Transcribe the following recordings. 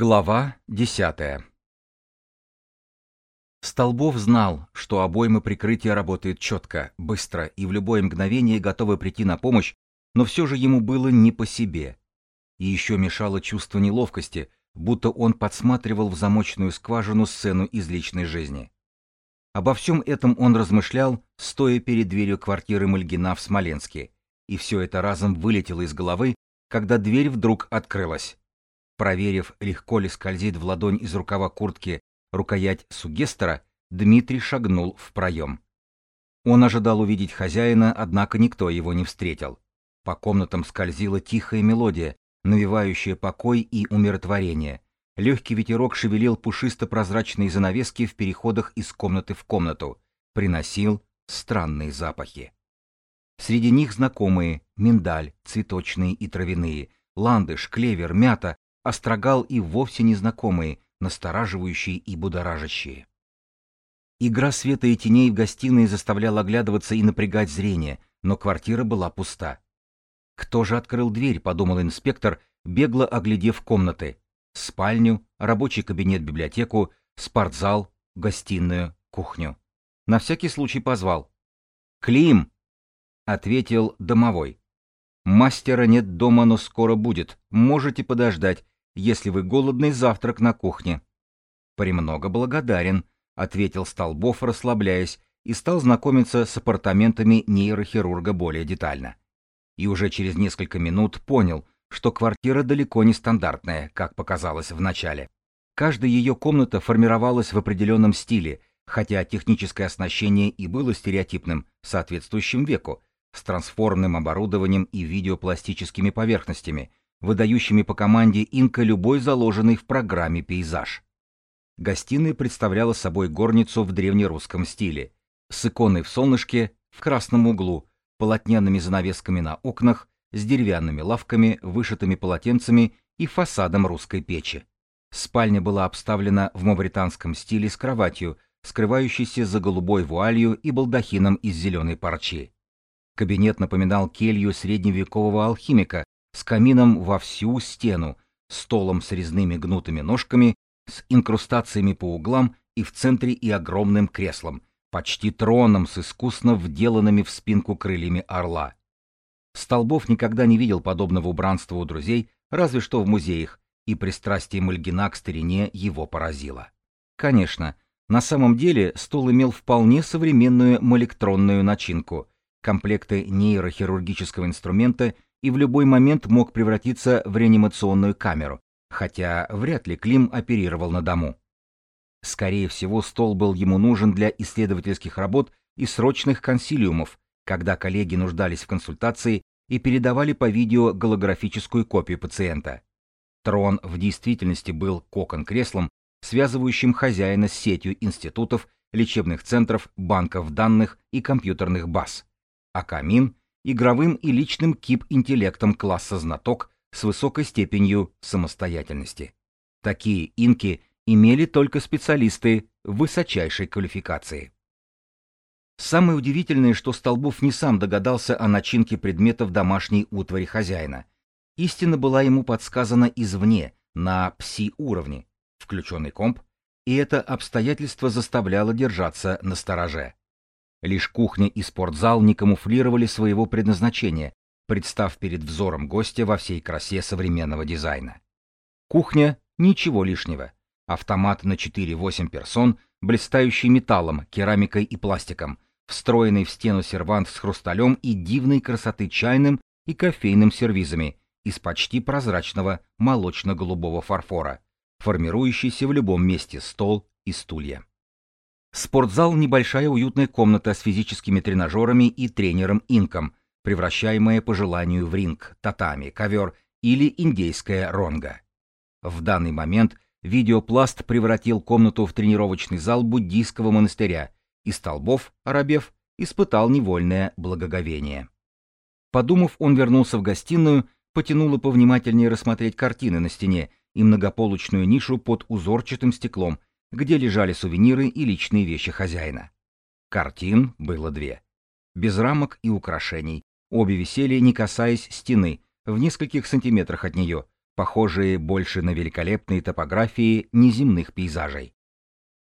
Глава десятая Столбов знал, что обойма прикрытия работает четко, быстро и в любое мгновение готовы прийти на помощь, но все же ему было не по себе. И еще мешало чувство неловкости, будто он подсматривал в замочную скважину сцену из личной жизни. Обо всем этом он размышлял, стоя перед дверью квартиры Мальгина в Смоленске, и все это разом вылетело из головы, когда дверь вдруг открылась. Проверив, легко ли скользит в ладонь из рукава куртки рукоять сугестера, Дмитрий шагнул в проем. Он ожидал увидеть хозяина, однако никто его не встретил. По комнатам скользила тихая мелодия, навевающая покой и умиротворение. Легкий ветерок шевелил пушисто-прозрачные занавески в переходах из комнаты в комнату, приносил странные запахи. Среди них знакомые — миндаль, цветочные и травяные, ландыш, клевер, мята, острогал и вовсе незнакомые, настораживающие и будоражащие. Игра света и теней в гостиной заставляла оглядываться и напрягать зрение, но квартира была пуста. «Кто же открыл дверь?» — подумал инспектор, бегло оглядев комнаты. Спальню, рабочий кабинет, библиотеку, спортзал, гостиную, кухню. На всякий случай позвал. «Клим!» — ответил домовой. «Мастера нет дома, но скоро будет. Можете подождать. Если вы голодный, завтрак на кухне. Премного благодарен, ответил Столбов, расслабляясь, и стал знакомиться с апартаментами нейрохирурга более детально. И уже через несколько минут понял, что квартира далеко не стандартная, как показалось в начале. Каждая ее комната формировалась в определенном стиле, хотя техническое оснащение и было стереотипным, соответствующим веку, с трансформным оборудованием и видеопластическими поверхностями, выдающими по команде инка любой заложенный в программе пейзаж. Гостиная представляла собой горницу в древнерусском стиле, с иконой в солнышке, в красном углу, полотняными занавесками на окнах, с деревянными лавками, вышитыми полотенцами и фасадом русской печи. Спальня была обставлена в мавританском стиле с кроватью, скрывающейся за голубой вуалью и балдахином из зеленой парчи. Кабинет напоминал келью средневекового алхимика, с камином во всю стену, столом с резными гнутыми ножками, с инкрустациями по углам и в центре и огромным креслом, почти троном с искусно вделанными в спинку крыльями орла. Столбов никогда не видел подобного убранства у друзей, разве что в музеях, и пристрастие Мальгина к старине его поразило. Конечно, на самом деле стол имел вполне современную молектронную начинку, комплекты нейрохирургического инструмента и в любой момент мог превратиться в реанимационную камеру, хотя вряд ли Клим оперировал на дому. Скорее всего, стол был ему нужен для исследовательских работ и срочных консилиумов, когда коллеги нуждались в консультации и передавали по видео голографическую копию пациента. Трон в действительности был кокон-креслом, связывающим хозяина с сетью институтов, лечебных центров, банков данных и компьютерных баз, а камин игровым и личным кип-интеллектом класса знаток с высокой степенью самостоятельности. Такие инки имели только специалисты высочайшей квалификации. Самое удивительное, что Столбов не сам догадался о начинке предметов домашней утвари хозяина. Истина была ему подсказана извне, на пси-уровне, включенный комп, и это обстоятельство заставляло держаться на стороже. Лишь кухня и спортзал не камуфлировали своего предназначения, представ перед взором гостя во всей красе современного дизайна. Кухня — ничего лишнего. Автомат на 4-8 персон, блистающий металлом, керамикой и пластиком, встроенный в стену сервант с хрусталем и дивной красоты чайным и кофейным сервизами из почти прозрачного молочно-голубого фарфора, формирующийся в любом месте стол и стулья. Спортзал – небольшая уютная комната с физическими тренажерами и тренером-инком, превращаемая по желанию в ринг, татами, ковер или индейская ронга. В данный момент видеопласт превратил комнату в тренировочный зал буддийского монастыря, и Столбов, оробев, испытал невольное благоговение. Подумав, он вернулся в гостиную, потянул и повнимательнее рассмотреть картины на стене и многополучную нишу под узорчатым стеклом, где лежали сувениры и личные вещи хозяина. Картин было две. Без рамок и украшений. Обе висели, не касаясь стены, в нескольких сантиметрах от нее, похожие больше на великолепные топографии неземных пейзажей.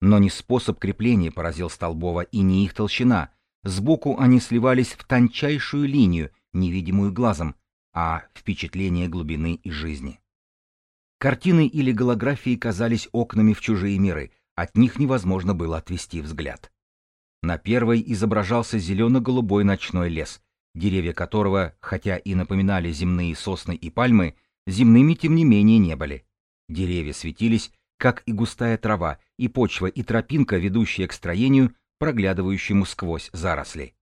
Но не способ крепления поразил Столбова и не их толщина. Сбоку они сливались в тончайшую линию, невидимую глазом, а впечатление глубины и жизни. Картины или голографии казались окнами в чужие миры, от них невозможно было отвести взгляд. На первой изображался зелено-голубой ночной лес, деревья которого, хотя и напоминали земные сосны и пальмы, земными тем не менее не были. Деревья светились, как и густая трава, и почва, и тропинка, ведущая к строению, проглядывающему сквозь заросли.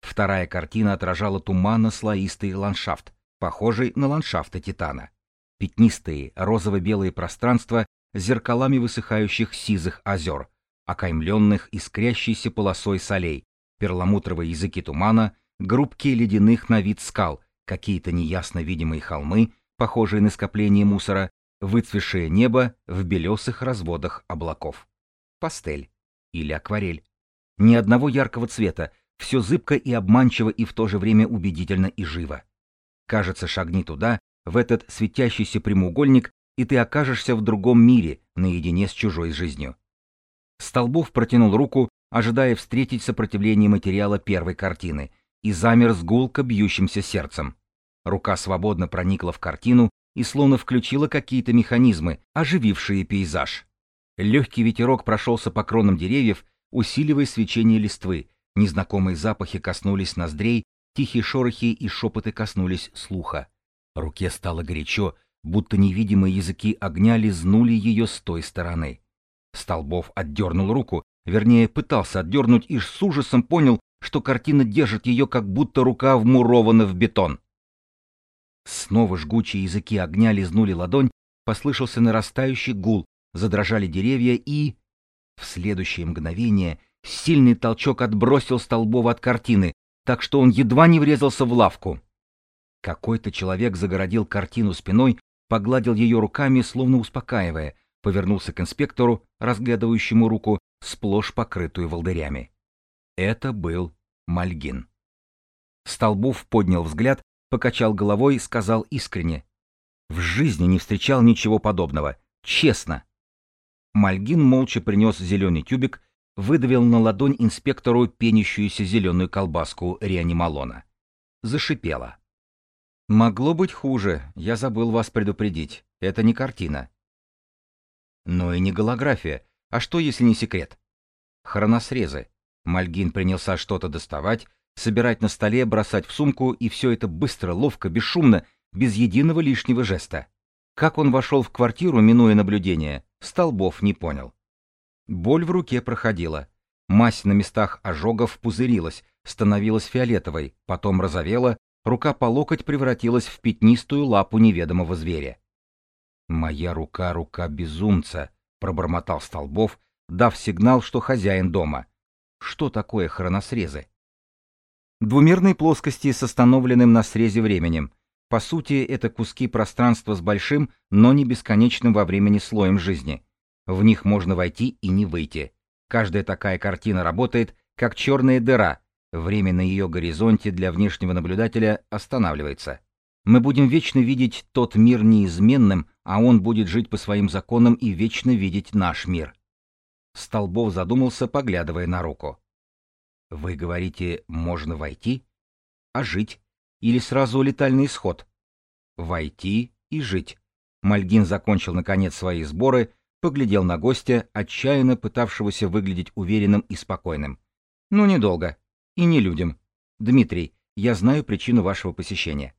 Вторая картина отражала туманно-слоистый ландшафт, похожий на ландшафты Титана. Пятнистые розово-белые пространства зеркалами высыхающих сизых озер, окаймленных искрящейся полосой солей, перламутровые языки тумана, группки ледяных на вид скал, какие-то неясно видимые холмы, похожие на скопление мусора, выцвешее небо в белесых разводах облаков. Пастель или акварель. Ни одного яркого цвета, все зыбко и обманчиво и в то же время убедительно и живо. Кажется, шагни туда, в этот светящийся прямоугольник, и ты окажешься в другом мире, наедине с чужой жизнью. Столбов протянул руку, ожидая встретить сопротивление материала первой картины, и замер с гулко бьющимся сердцем. Рука свободно проникла в картину и словно включила какие-то механизмы, оживившие пейзаж. Легкий ветерок прошелся по кронам деревьев, усиливая свечение листвы, незнакомые запахи коснулись ноздрей, тихие шорохи и шепоты коснулись слуха. Руке стало горячо, будто невидимые языки огня лизнули ее с той стороны. Столбов отдернул руку, вернее, пытался отдернуть и с ужасом понял, что картина держит ее, как будто рука вмурована в бетон. Снова жгучие языки огня лизнули ладонь, послышался нарастающий гул, задрожали деревья и... В следующее мгновение сильный толчок отбросил Столбова от картины, так что он едва не врезался в лавку. Какой-то человек загородил картину спиной, погладил ее руками, словно успокаивая, повернулся к инспектору, разглядывающему руку, сплошь покрытую волдырями. Это был Мальгин. Столбов поднял взгляд покачал головой сказал искренне. В жизни не встречал ничего подобного. Честно. Мальгин молча принес зеленый тюбик, выдавил на ладонь инспектору пенящуюся зеленую колбаску реанималона. Зашипело. «Могло быть хуже, я забыл вас предупредить. Это не картина». «Но и не голография. А что, если не секрет?» «Хроносрезы». Мальгин принялся что-то доставать, собирать на столе, бросать в сумку, и все это быстро, ловко, бесшумно, без единого лишнего жеста. Как он вошел в квартиру, минуя наблюдение, Столбов не понял. Боль в руке проходила. Мазь на местах ожогов пузырилась, становилась фиолетовой, потом розовела, рука по локоть превратилась в пятнистую лапу неведомого зверя. «Моя рука — рука безумца», — пробормотал Столбов, дав сигнал, что хозяин дома. «Что такое хроносрезы?» Двумерные плоскости с остановленным на срезе временем. По сути, это куски пространства с большим, но не бесконечным во времени слоем жизни. В них можно войти и не выйти. Каждая такая картина работает, как черная дыра. Время на ее горизонте для внешнего наблюдателя останавливается. Мы будем вечно видеть тот мир неизменным, а он будет жить по своим законам и вечно видеть наш мир. Столбов задумался, поглядывая на руку. Вы говорите, можно войти? А жить? Или сразу летальный исход? Войти и жить. Мальгин закончил наконец свои сборы, поглядел на гостя, отчаянно пытавшегося выглядеть уверенным и спокойным. Ну, недолго. И не людям. Дмитрий, я знаю причину вашего посещения.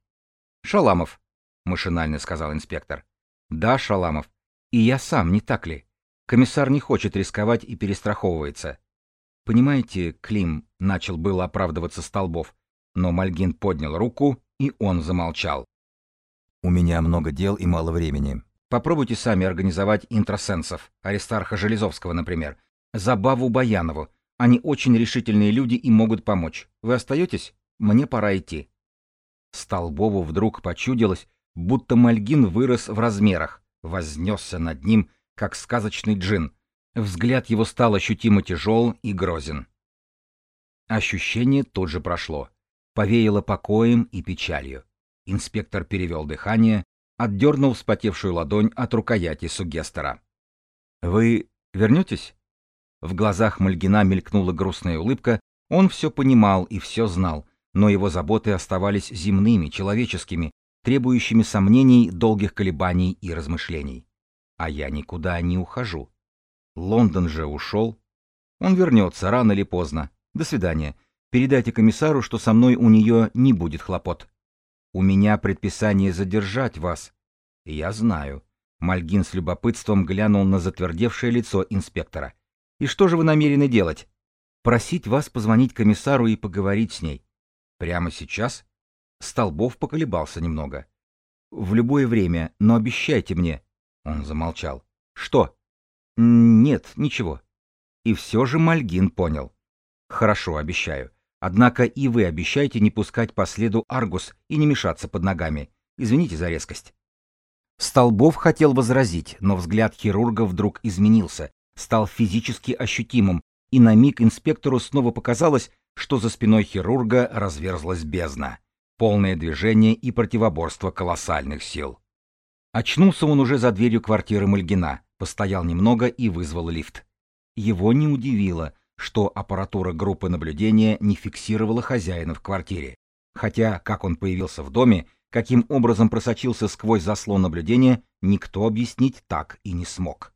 Шаламов, машинально сказал инспектор. Да, Шаламов. И я сам, не так ли? Комиссар не хочет рисковать и перестраховывается. «Понимаете, Клим», — начал было оправдываться Столбов, но Мальгин поднял руку, и он замолчал. «У меня много дел и мало времени. Попробуйте сами организовать интросенсов, Аристарха Железовского, например, Забаву Баянову. Они очень решительные люди и могут помочь. Вы остаетесь? Мне пора идти». Столбову вдруг почудилось, будто Мальгин вырос в размерах, вознесся над ним, как сказочный джин — Взгляд его стал ощутимо тяжел и грозен. Ощущение тут же прошло. Повеяло покоем и печалью. Инспектор перевел дыхание, отдернул вспотевшую ладонь от рукояти сугестера. «Вы вернетесь?» В глазах Мальгина мелькнула грустная улыбка, он все понимал и все знал, но его заботы оставались земными, человеческими, требующими сомнений, долгих колебаний и размышлений. А я никуда не ухожу. Лондон же ушел. Он вернется рано или поздно. До свидания. Передайте комиссару, что со мной у нее не будет хлопот. У меня предписание задержать вас. Я знаю. Мальгин с любопытством глянул на затвердевшее лицо инспектора. И что же вы намерены делать? Просить вас позвонить комиссару и поговорить с ней. Прямо сейчас? Столбов поколебался немного. В любое время, но обещайте мне. Он замолчал. Что? Нет, ничего. И все же Мальгин понял. Хорошо, обещаю. Однако и вы обещаете не пускать по следу Аргус и не мешаться под ногами. Извините за резкость. Столбов хотел возразить, но взгляд хирурга вдруг изменился, стал физически ощутимым, и на миг инспектору снова показалось, что за спиной хирурга разверзлась бездна. Полное движение и противоборство колоссальных сил. Очнулся он уже за дверью квартиры Мальгина, постоял немного и вызвал лифт. Его не удивило, что аппаратура группы наблюдения не фиксировала хозяина в квартире. Хотя, как он появился в доме, каким образом просочился сквозь заслон наблюдения, никто объяснить так и не смог.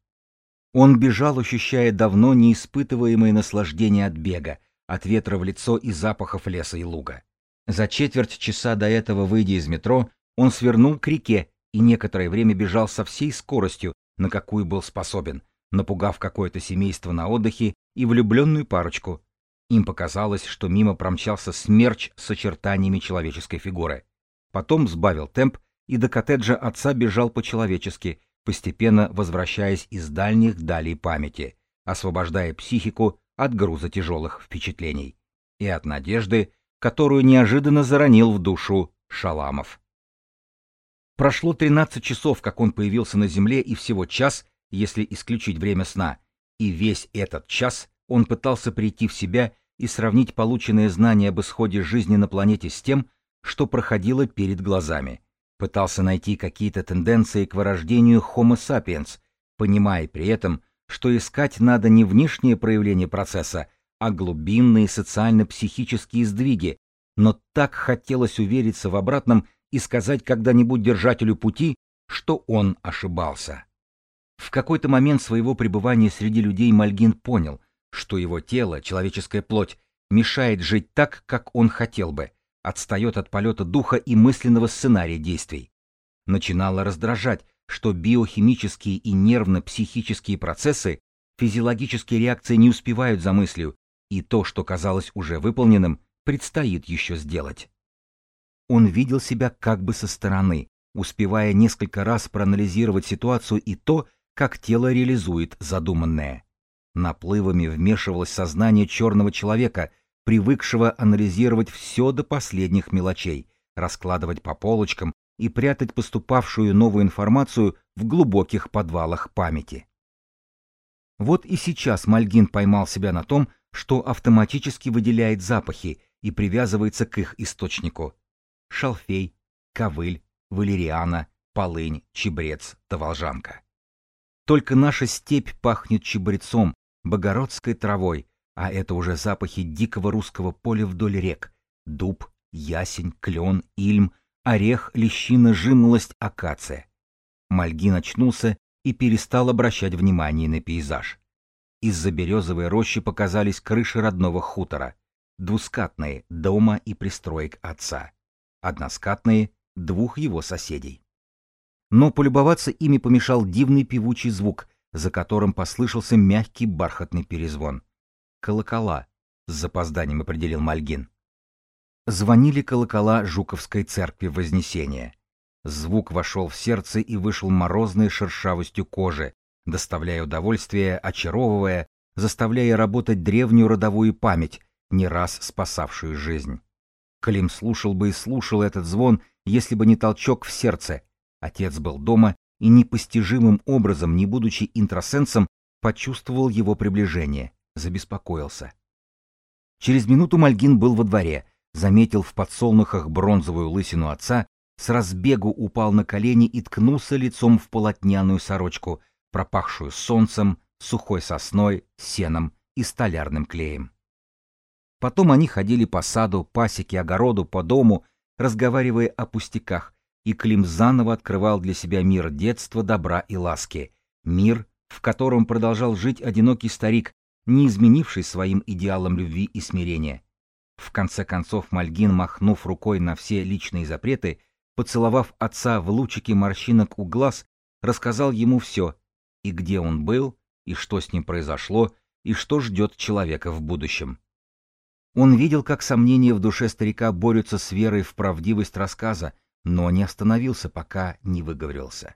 Он бежал, ощущая давно неиспытываемое наслаждение от бега, от ветра в лицо и запахов леса и луга. За четверть часа до этого, выйдя из метро, он свернул к реке и некоторое время бежал со всей скоростью, на какую был способен, напугав какое-то семейство на отдыхе и влюбленную парочку. Им показалось, что мимо промчался смерч с очертаниями человеческой фигуры. Потом сбавил темп и до коттеджа отца бежал по-человечески, постепенно возвращаясь из дальних далей памяти, освобождая психику от груза тяжелых впечатлений и от надежды, которую неожиданно заронил в душу Шаламов. Прошло 13 часов, как он появился на Земле, и всего час, если исключить время сна, и весь этот час он пытался прийти в себя и сравнить полученные знания об исходе жизни на планете с тем, что проходило перед глазами. Пытался найти какие-то тенденции к вырождению Homo sapiens, понимая при этом, что искать надо не внешнее проявление процесса, а глубинные социально-психические сдвиги, но так хотелось увериться в обратном и сказать когда-нибудь держателю пути, что он ошибался. В какой-то момент своего пребывания среди людей Мальгин понял, что его тело, человеческая плоть, мешает жить так, как он хотел бы, отстает от полета духа и мысленного сценария действий. Начинало раздражать, что биохимические и нервно-психические процессы, физиологические реакции не успевают за мыслью, и то, что казалось уже выполненным, предстоит еще сделать. Он видел себя как бы со стороны, успевая несколько раз проанализировать ситуацию и то, как тело реализует задуманное. Наплывами вмешивалось сознание черного человека, привыкшего анализировать все до последних мелочей, раскладывать по полочкам и прятать поступавшую новую информацию в глубоких подвалах памяти. Вот и сейчас Мальгин поймал себя на том, что автоматически выделяет запахи и привязывается к их источнику. Шалфей, ковыль, валериана, полынь, чебрец, таволжанка. Только наша степь пахнет чебрецом, богородской травой, а это уже запахи дикого русского поля вдоль рек. Дуб, ясень, клен, ильм, орех, лещина, жимолость, акация. Мальгин очнулся и перестал обращать внимание на пейзаж. Из-за березовой рощи показались крыши родного хутора, двускатные, дома и пристроек отца, односкатные, двух его соседей но полюбоваться ими помешал дивный певучий звук, за которым послышался мягкий бархатный перезвон. «Колокола», — с запозданием определил Мальгин. Звонили колокола Жуковской церкви Вознесения. Звук вошел в сердце и вышел морозной шершавостью кожи, доставляя удовольствие, очаровывая, заставляя работать древнюю родовую память, не раз спасавшую жизнь. Клим слушал бы и слушал этот звон, если бы не толчок в сердце, Отец был дома и непостижимым образом, не будучи интросенсом, почувствовал его приближение, забеспокоился. Через минуту Мальгин был во дворе, заметил в подсолнухах бронзовую лысину отца, с разбегу упал на колени и ткнулся лицом в полотняную сорочку, пропахшую солнцем, сухой сосной, сеном и столярным клеем. Потом они ходили по саду, пасеке, огороду, по дому, разговаривая о пустяках, и Клим заново открывал для себя мир детства, добра и ласки, мир, в котором продолжал жить одинокий старик, не изменивший своим идеалам любви и смирения. В конце концов Мальгин, махнув рукой на все личные запреты, поцеловав отца в лучике морщинок у глаз, рассказал ему все, и где он был, и что с ним произошло, и что ждет человека в будущем. Он видел, как сомнения в душе старика борются с верой в правдивость рассказа, но не остановился, пока не выговорился.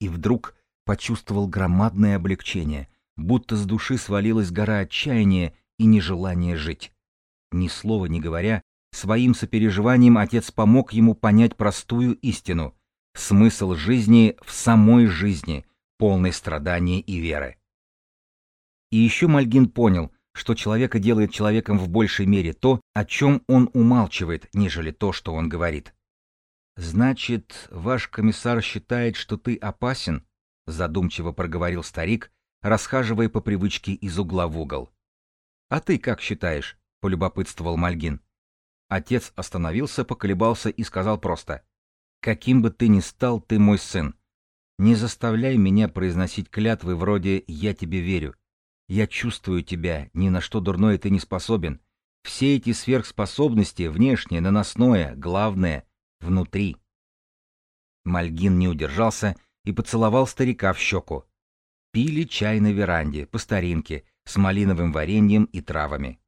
И вдруг почувствовал громадное облегчение, будто с души свалилась гора отчаяния и нежелания жить. Ни слова не говоря, своим сопереживанием отец помог ему понять простую истину — смысл жизни в самой жизни, полной страдания и веры. И еще Мальгин понял, что человека делает человеком в большей мере то, о чем он умалчивает, нежели то, что он говорит. «Значит, ваш комиссар считает, что ты опасен?» — задумчиво проговорил старик, расхаживая по привычке из угла в угол. «А ты как считаешь?» — полюбопытствовал Мальгин. Отец остановился, поколебался и сказал просто. «Каким бы ты ни стал, ты мой сын. Не заставляй меня произносить клятвы вроде «я тебе верю». Я чувствую тебя, ни на что дурное ты не способен. Все эти сверхспособности, внешнее, наносное, главное, внутри. Мальгин не удержался и поцеловал старика в щеку. Пили чай на веранде, по старинке, с малиновым вареньем и травами.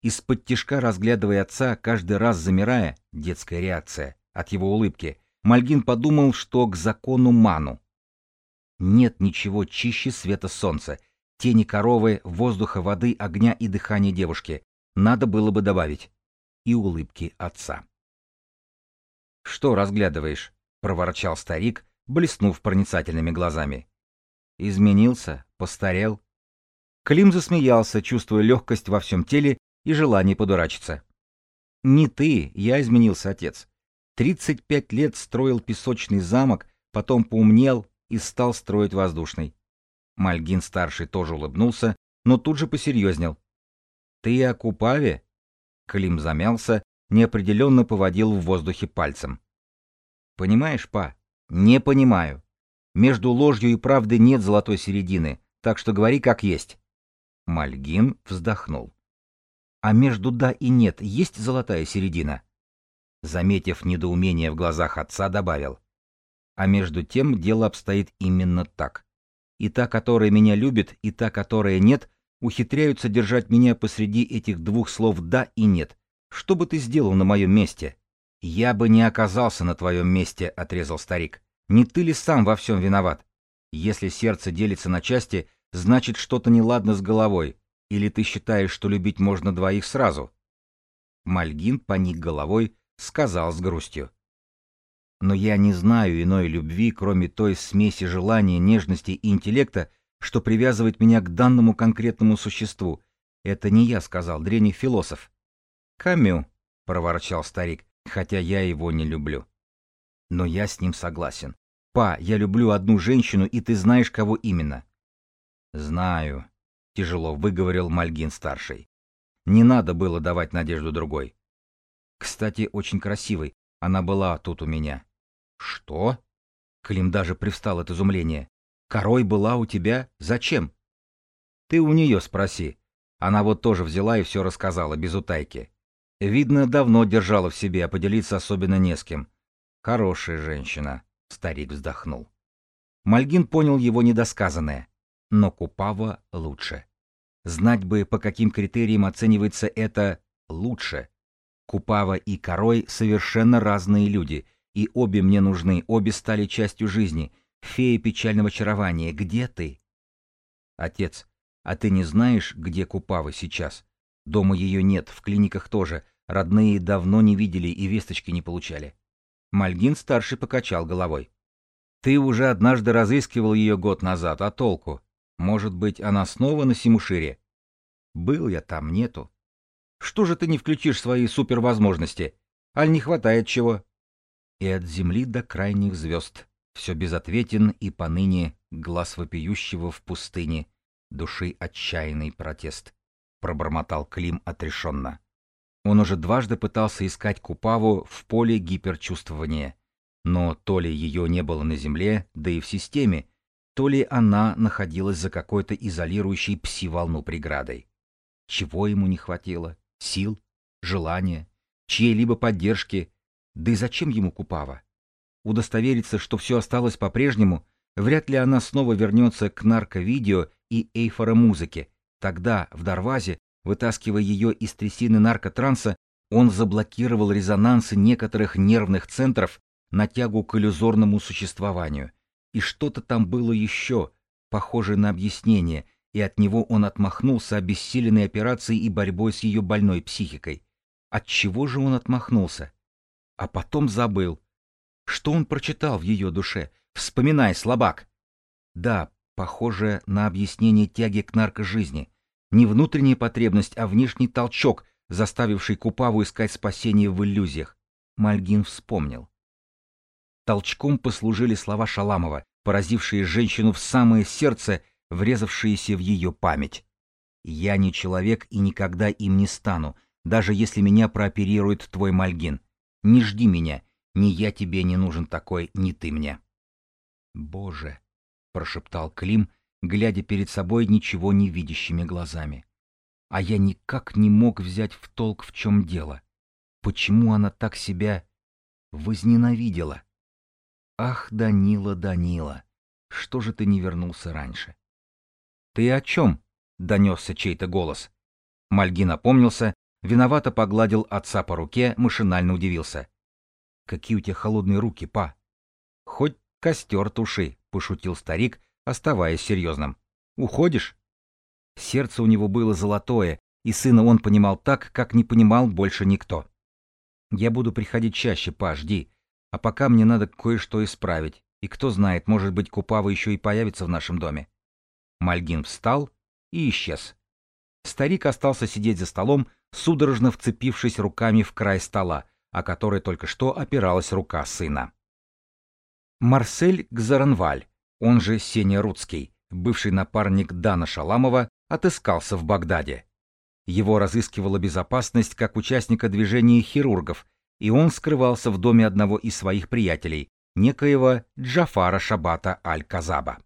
Из-под тишка, разглядывая отца, каждый раз замирая, детская реакция, от его улыбки, Мальгин подумал, что к закону ману. Нет ничего чище света солнца, тени коровы, воздуха, воды, огня и дыхания девушки. Надо было бы добавить. И улыбки отца. «Что разглядываешь?» — проворчал старик, блеснув проницательными глазами. Изменился, постарел. Клим засмеялся, чувствуя легкость во всем теле и желание подурачиться. «Не ты, я изменился, отец. Тридцать пять лет строил песочный замок, потом поумнел и стал строить воздушный». Мальгин-старший тоже улыбнулся, но тут же посерьезнел. «Ты о Купаве?» Клим замялся, неопределенно поводил в воздухе пальцем. «Понимаешь, па? Не понимаю. Между ложью и правдой нет золотой середины, так что говори как есть. Мальгин вздохнул. А между да и нет есть золотая середина? Заметив недоумение в глазах отца, добавил. А между тем дело обстоит именно так. И та, которая меня любит, и та, которая нет, ухитряются держать меня посреди этих двух слов «да» и «нет». Что бы ты сделал на моем месте? Я бы не оказался на твоем месте, — отрезал старик. Не ты ли сам во всем виноват? Если сердце делится на части, значит что-то неладно с головой. Или ты считаешь, что любить можно двоих сразу? Мальгин поник головой, сказал с грустью. Но я не знаю иной любви, кроме той смеси желания, нежности и интеллекта, что привязывает меня к данному конкретному существу. Это не я сказал, древний философ. Камю, проворчал старик, хотя я его не люблю. Но я с ним согласен. Па, я люблю одну женщину, и ты знаешь, кого именно. Знаю, тяжело выговорил Мальгин-старший. Не надо было давать надежду другой. Кстати, очень красивой. Она была тут у меня. Что? Клим даже привстал от изумления. Корой была у тебя? Зачем? Ты у нее спроси. Она вот тоже взяла и все рассказала, без утайки. Видно, давно держала в себе, а поделиться особенно не с кем. Хорошая женщина, старик вздохнул. Мальгин понял его недосказанное, но Купава лучше. Знать бы, по каким критериям оценивается это «лучше». Купава и Корой совершенно разные люди, и обе мне нужны, обе стали частью жизни. Фея печального очарования, где ты? Отец, а ты не знаешь, где Купава сейчас? Дома ее нет, в клиниках тоже. Родные давно не видели и весточки не получали. Мальгин-старший покачал головой. «Ты уже однажды разыскивал ее год назад, а толку? Может быть, она снова на Симушире?» «Был я там, нету». «Что же ты не включишь свои супервозможности? Аль не хватает чего?» И от земли до крайних звезд все безответен и поныне глаз вопиющего в пустыне, души отчаянный протест, пробормотал Клим отрешенно. Он уже дважды пытался искать Купаву в поле гиперчувствования, но то ли ее не было на Земле, да и в системе, то ли она находилась за какой-то изолирующей пси-волну преградой. Чего ему не хватило? Сил? Желания? Чьей-либо поддержки? Да и зачем ему Купава? Удостовериться, что все осталось по-прежнему, вряд ли она снова вернется к нарковидео и эйфоромузыке. Тогда, в Дарвазе, вытаскивая ее из трясины наркотранса, он заблокировал резонансы некоторых нервных центров на тягу к иллюзорному существованию. И что-то там было еще, похожее на объяснение, и от него он отмахнулся обессиленной операцией и борьбой с ее больной психикой. От чего же он отмахнулся? А потом забыл. Что он прочитал в ее душе? Вспоминай, слабак. Да, похоже на объяснение тяги к наркожизни. Не внутренняя потребность, а внешний толчок, заставивший Купаву искать спасение в иллюзиях. Мальгин вспомнил. Толчком послужили слова Шаламова, поразившие женщину в самое сердце, врезавшиеся в ее память. «Я не человек и никогда им не стану, даже если меня прооперирует твой Мальгин. Не жди меня, ни я тебе не нужен такой, ни ты мне». «Боже!» — прошептал Клим, глядя перед собой ничего не видящими глазами. А я никак не мог взять в толк, в чем дело. Почему она так себя возненавидела? Ах, Данила, Данила, что же ты не вернулся раньше? Ты о чем? Донесся чей-то голос. Мальгин опомнился, виновато погладил отца по руке, машинально удивился. Какие у тебя холодные руки, па? Хоть костер туши, пошутил старик, оставаясь серьезным. Уходишь? Сердце у него было золотое, и сына он понимал так, как не понимал больше никто. Я буду приходить чаще, па, жди. А пока мне надо кое-что исправить, и кто знает, может быть, Купава еще и появится в нашем доме. Мальгин встал и исчез. Старик остался сидеть за столом, судорожно вцепившись руками в край стола, о который только что опиралась рука сына. Марсель Гзаранваль, он же Сеня Рудский, бывший напарник Дана Шаламова, отыскался в Багдаде. Его разыскивала безопасность как участника движения хирургов, и он скрывался в доме одного из своих приятелей, некоего Джафара Шабата Аль-Казаба.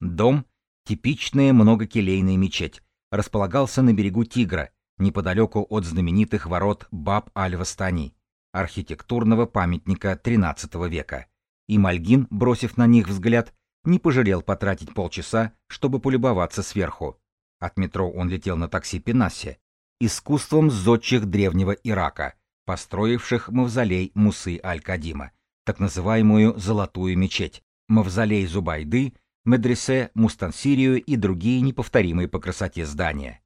Дом, типичная многокелейная мечеть, располагался на берегу Тигра, неподалеку от знаменитых ворот Баб Аль-Вастани, архитектурного памятника XIII века. И Мальгин, бросив на них взгляд, не пожалел потратить полчаса, чтобы полюбоваться сверху. От метро он летел на такси Пенассе, искусством зодчих древнего Ирака, построивших мавзолей Мусы Аль-Кадима, так называемую «Золотую мечеть», мавзолей Зубайды, медресе Мустансирию и другие неповторимые по красоте здания.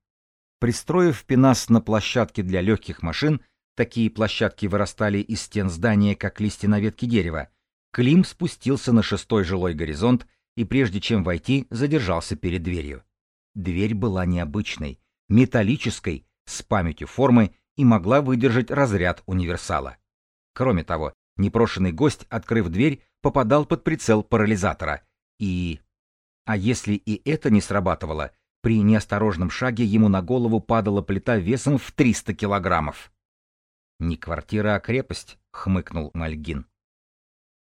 Пристроив пенас на площадке для легких машин, такие площадки вырастали из стен здания, как листья на ветке дерева, Клим спустился на шестой жилой горизонт и прежде чем войти, задержался перед дверью. Дверь была необычной, металлической, с памятью формы и могла выдержать разряд универсала. Кроме того, непрошенный гость, открыв дверь, попадал под прицел парализатора. И... А если и это не срабатывало, при неосторожном шаге ему на голову падала плита весом в 300 килограммов. «Не квартира, а крепость», — хмыкнул Мальгин.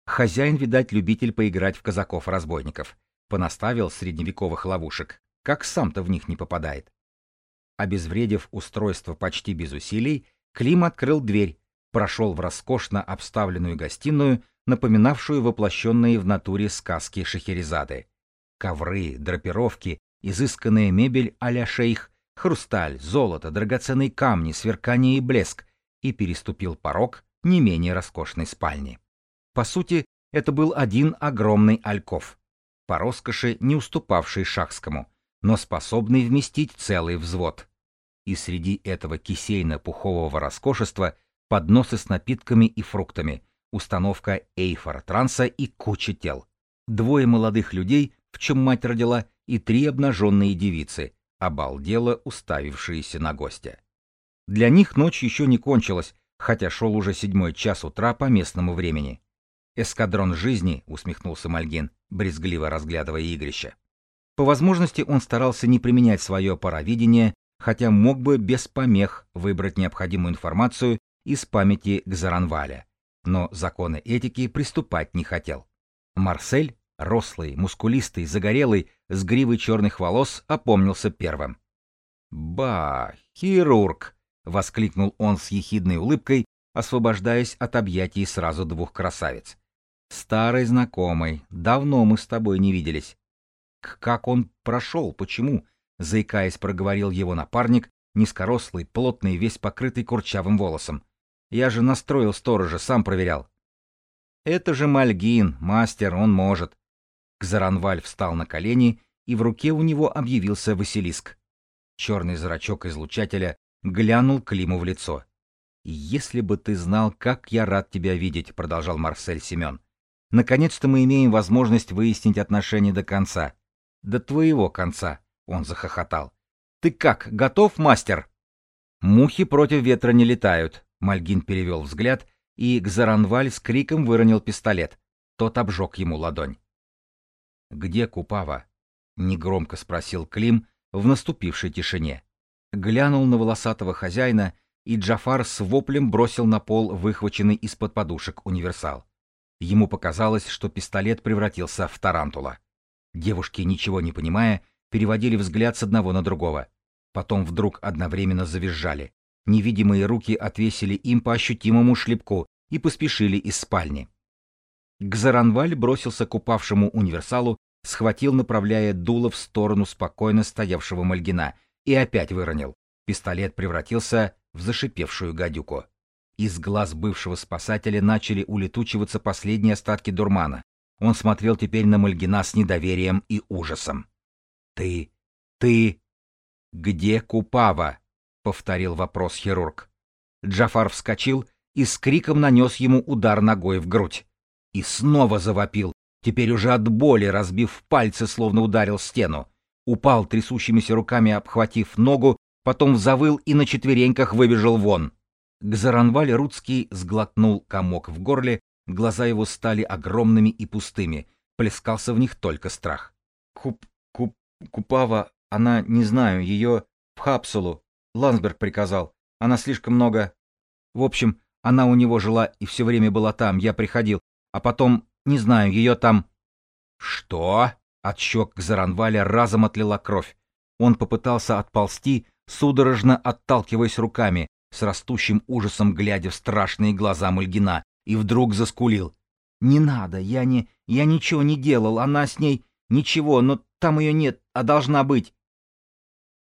Хозяин, видать, любитель поиграть в казаков-разбойников. Понаставил средневековых ловушек. Как сам-то в них не попадает. Обезвредив устройство почти без усилий, Клим открыл дверь, прошел в роскошно обставленную гостиную, напоминавшую воплощенные в натуре сказки Шахерезады. Ковры, драпировки, изысканная мебель а-ля шейх, хрусталь, золото, драгоценные камни, сверкание и блеск, и переступил порог не менее роскошной спальни. По сути, это был один огромный альков, по роскоши не уступавший шахскому, но способный вместить целый взвод. И среди этого кисейно-пухового роскошества подносы с напитками и фруктами, установка эйфор-транса и куча тел. Двое молодых людей, в чем мать родила, и три обнаженные девицы, обалдело уставившиеся на гостя. Для них ночь еще не кончилась, хотя шел уже седьмой час утра по местному времени. «Эскадрон жизни», — усмехнулся Мальгин, брезгливо разглядывая игрище. По возможности он старался не применять свое паровидение, хотя мог бы без помех выбрать необходимую информацию из памяти Гзаранваля, но законы этики приступать не хотел. Марсель, рослый, мускулистый, загорелый, с гривой черных волос, опомнился первым. «Ба, хирург!» — воскликнул он с ехидной улыбкой, освобождаясь от объятий сразу двух красавиц. «Старый знакомый, давно мы с тобой не виделись». «Как он прошел? Почему?» — заикаясь, проговорил его напарник, низкорослый, плотный, весь покрытый курчавым волосом. «Я же настроил сторожа, сам проверял». «Это же Мальгин, мастер, он может». Кзаранваль встал на колени, и в руке у него объявился Василиск. Черный зрачок излучателя глянул Климу в лицо. «Если бы ты знал, как я рад тебя видеть», — продолжал Марсель Семен. «Наконец-то мы имеем возможность выяснить отношения до конца. До твоего конца», — он захохотал. «Ты как, готов, мастер?» «Мухи против ветра не летают», — Мальгин перевел взгляд, и Гзаранваль с криком выронил пистолет. Тот обжег ему ладонь. «Где Купава?» — негромко спросил Клим в наступившей тишине. Глянул на волосатого хозяина, и Джафар с воплем бросил на пол выхваченный из-под подушек универсал. Ему показалось, что пистолет превратился в тарантула. Девушки, ничего не понимая, переводили взгляд с одного на другого. Потом вдруг одновременно завизжали. Невидимые руки отвесили им по ощутимому шлепку и поспешили из спальни. Гзаранваль бросился к упавшему универсалу, схватил, направляя дуло в сторону спокойно стоявшего Мальгина, и опять выронил. Пистолет превратился в зашипевшую гадюку. Из глаз бывшего спасателя начали улетучиваться последние остатки дурмана. Он смотрел теперь на Мальгина с недоверием и ужасом. «Ты... ты... где Купава?» — повторил вопрос хирург. Джафар вскочил и с криком нанес ему удар ногой в грудь. И снова завопил, теперь уже от боли, разбив пальцы, словно ударил стену. Упал трясущимися руками, обхватив ногу, потом завыл и на четвереньках выбежал вон. Гзаранваль Рудский сглотнул комок в горле, глаза его стали огромными и пустыми, плескался в них только страх. Куп... куп... Купава, она, не знаю, ее в Хапсулу. Лансберг приказал. Она слишком много... В общем, она у него жила и все время была там, я приходил. А потом, не знаю, ее там... Что? От щек Заранваля разом отлила кровь. Он попытался отползти, судорожно отталкиваясь руками, с растущим ужасом глядя в страшные глаза Мальгина, и вдруг заскулил. «Не надо, я не... я ничего не делал, она с ней... ничего, но там ее нет, а должна быть».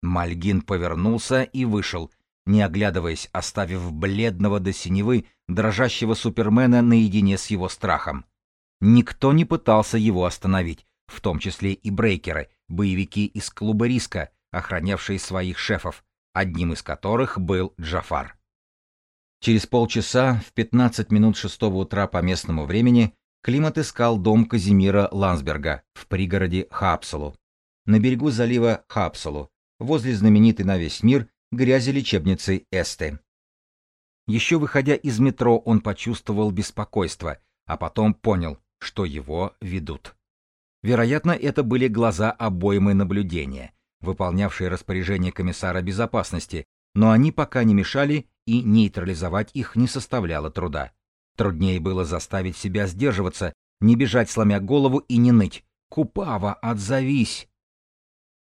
Мальгин повернулся и вышел, не оглядываясь, оставив бледного до синевы, дрожащего Супермена наедине с его страхом. Никто не пытался его остановить, в том числе и брейкеры, боевики из клуба риска, охранявшие своих шефов, одним из которых был Джафар. Через полчаса, в 15 минут шестого утра по местному времени, Климат искал дом Казимира Лансберга в пригороде Хапсулу, на берегу залива Хапсулу, возле знаменитой на весь мир грязи лечебницы Эсте. Еще выходя из метро, он почувствовал беспокойство, а потом понял, что его ведут. Вероятно, это были глаза обоймы наблюдения, выполнявшие распоряжение комиссара безопасности, но они пока не мешали, и нейтрализовать их не составляло труда. Труднее было заставить себя сдерживаться, не бежать, сломя голову и не ныть. «Купава, отзовись!»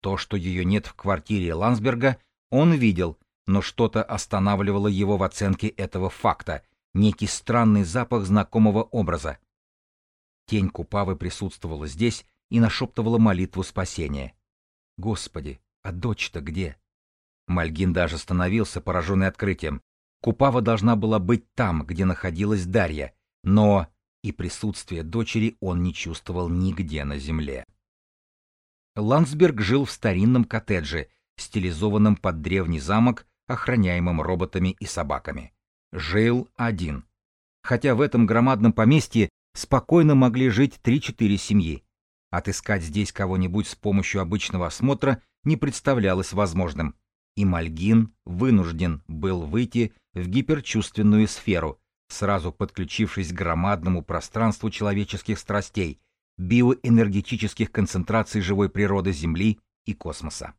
То, что ее нет в квартире Лансберга, он видел, но что-то останавливало его в оценке этого факта, некий странный запах знакомого образа. Тень Купавы присутствовала здесь и нашептывала молитву спасения. «Господи, а дочь-то где?» Мальгин даже остановился, пораженный открытием. Купава должна была быть там, где находилась Дарья, но и присутствие дочери он не чувствовал нигде на земле. Ландсберг жил в старинном коттедже, стилизованном под древний замок, охраняемым роботами и собаками. Жил один. Хотя в этом громадном поместье спокойно могли жить 3-4 семьи. Отыскать здесь кого-нибудь с помощью обычного осмотра не представлялось возможным. и Мальгин вынужден был выйти в гиперчувственную сферу, сразу подключившись к громадному пространству человеческих страстей, биоэнергетических концентраций живой природы Земли и космоса.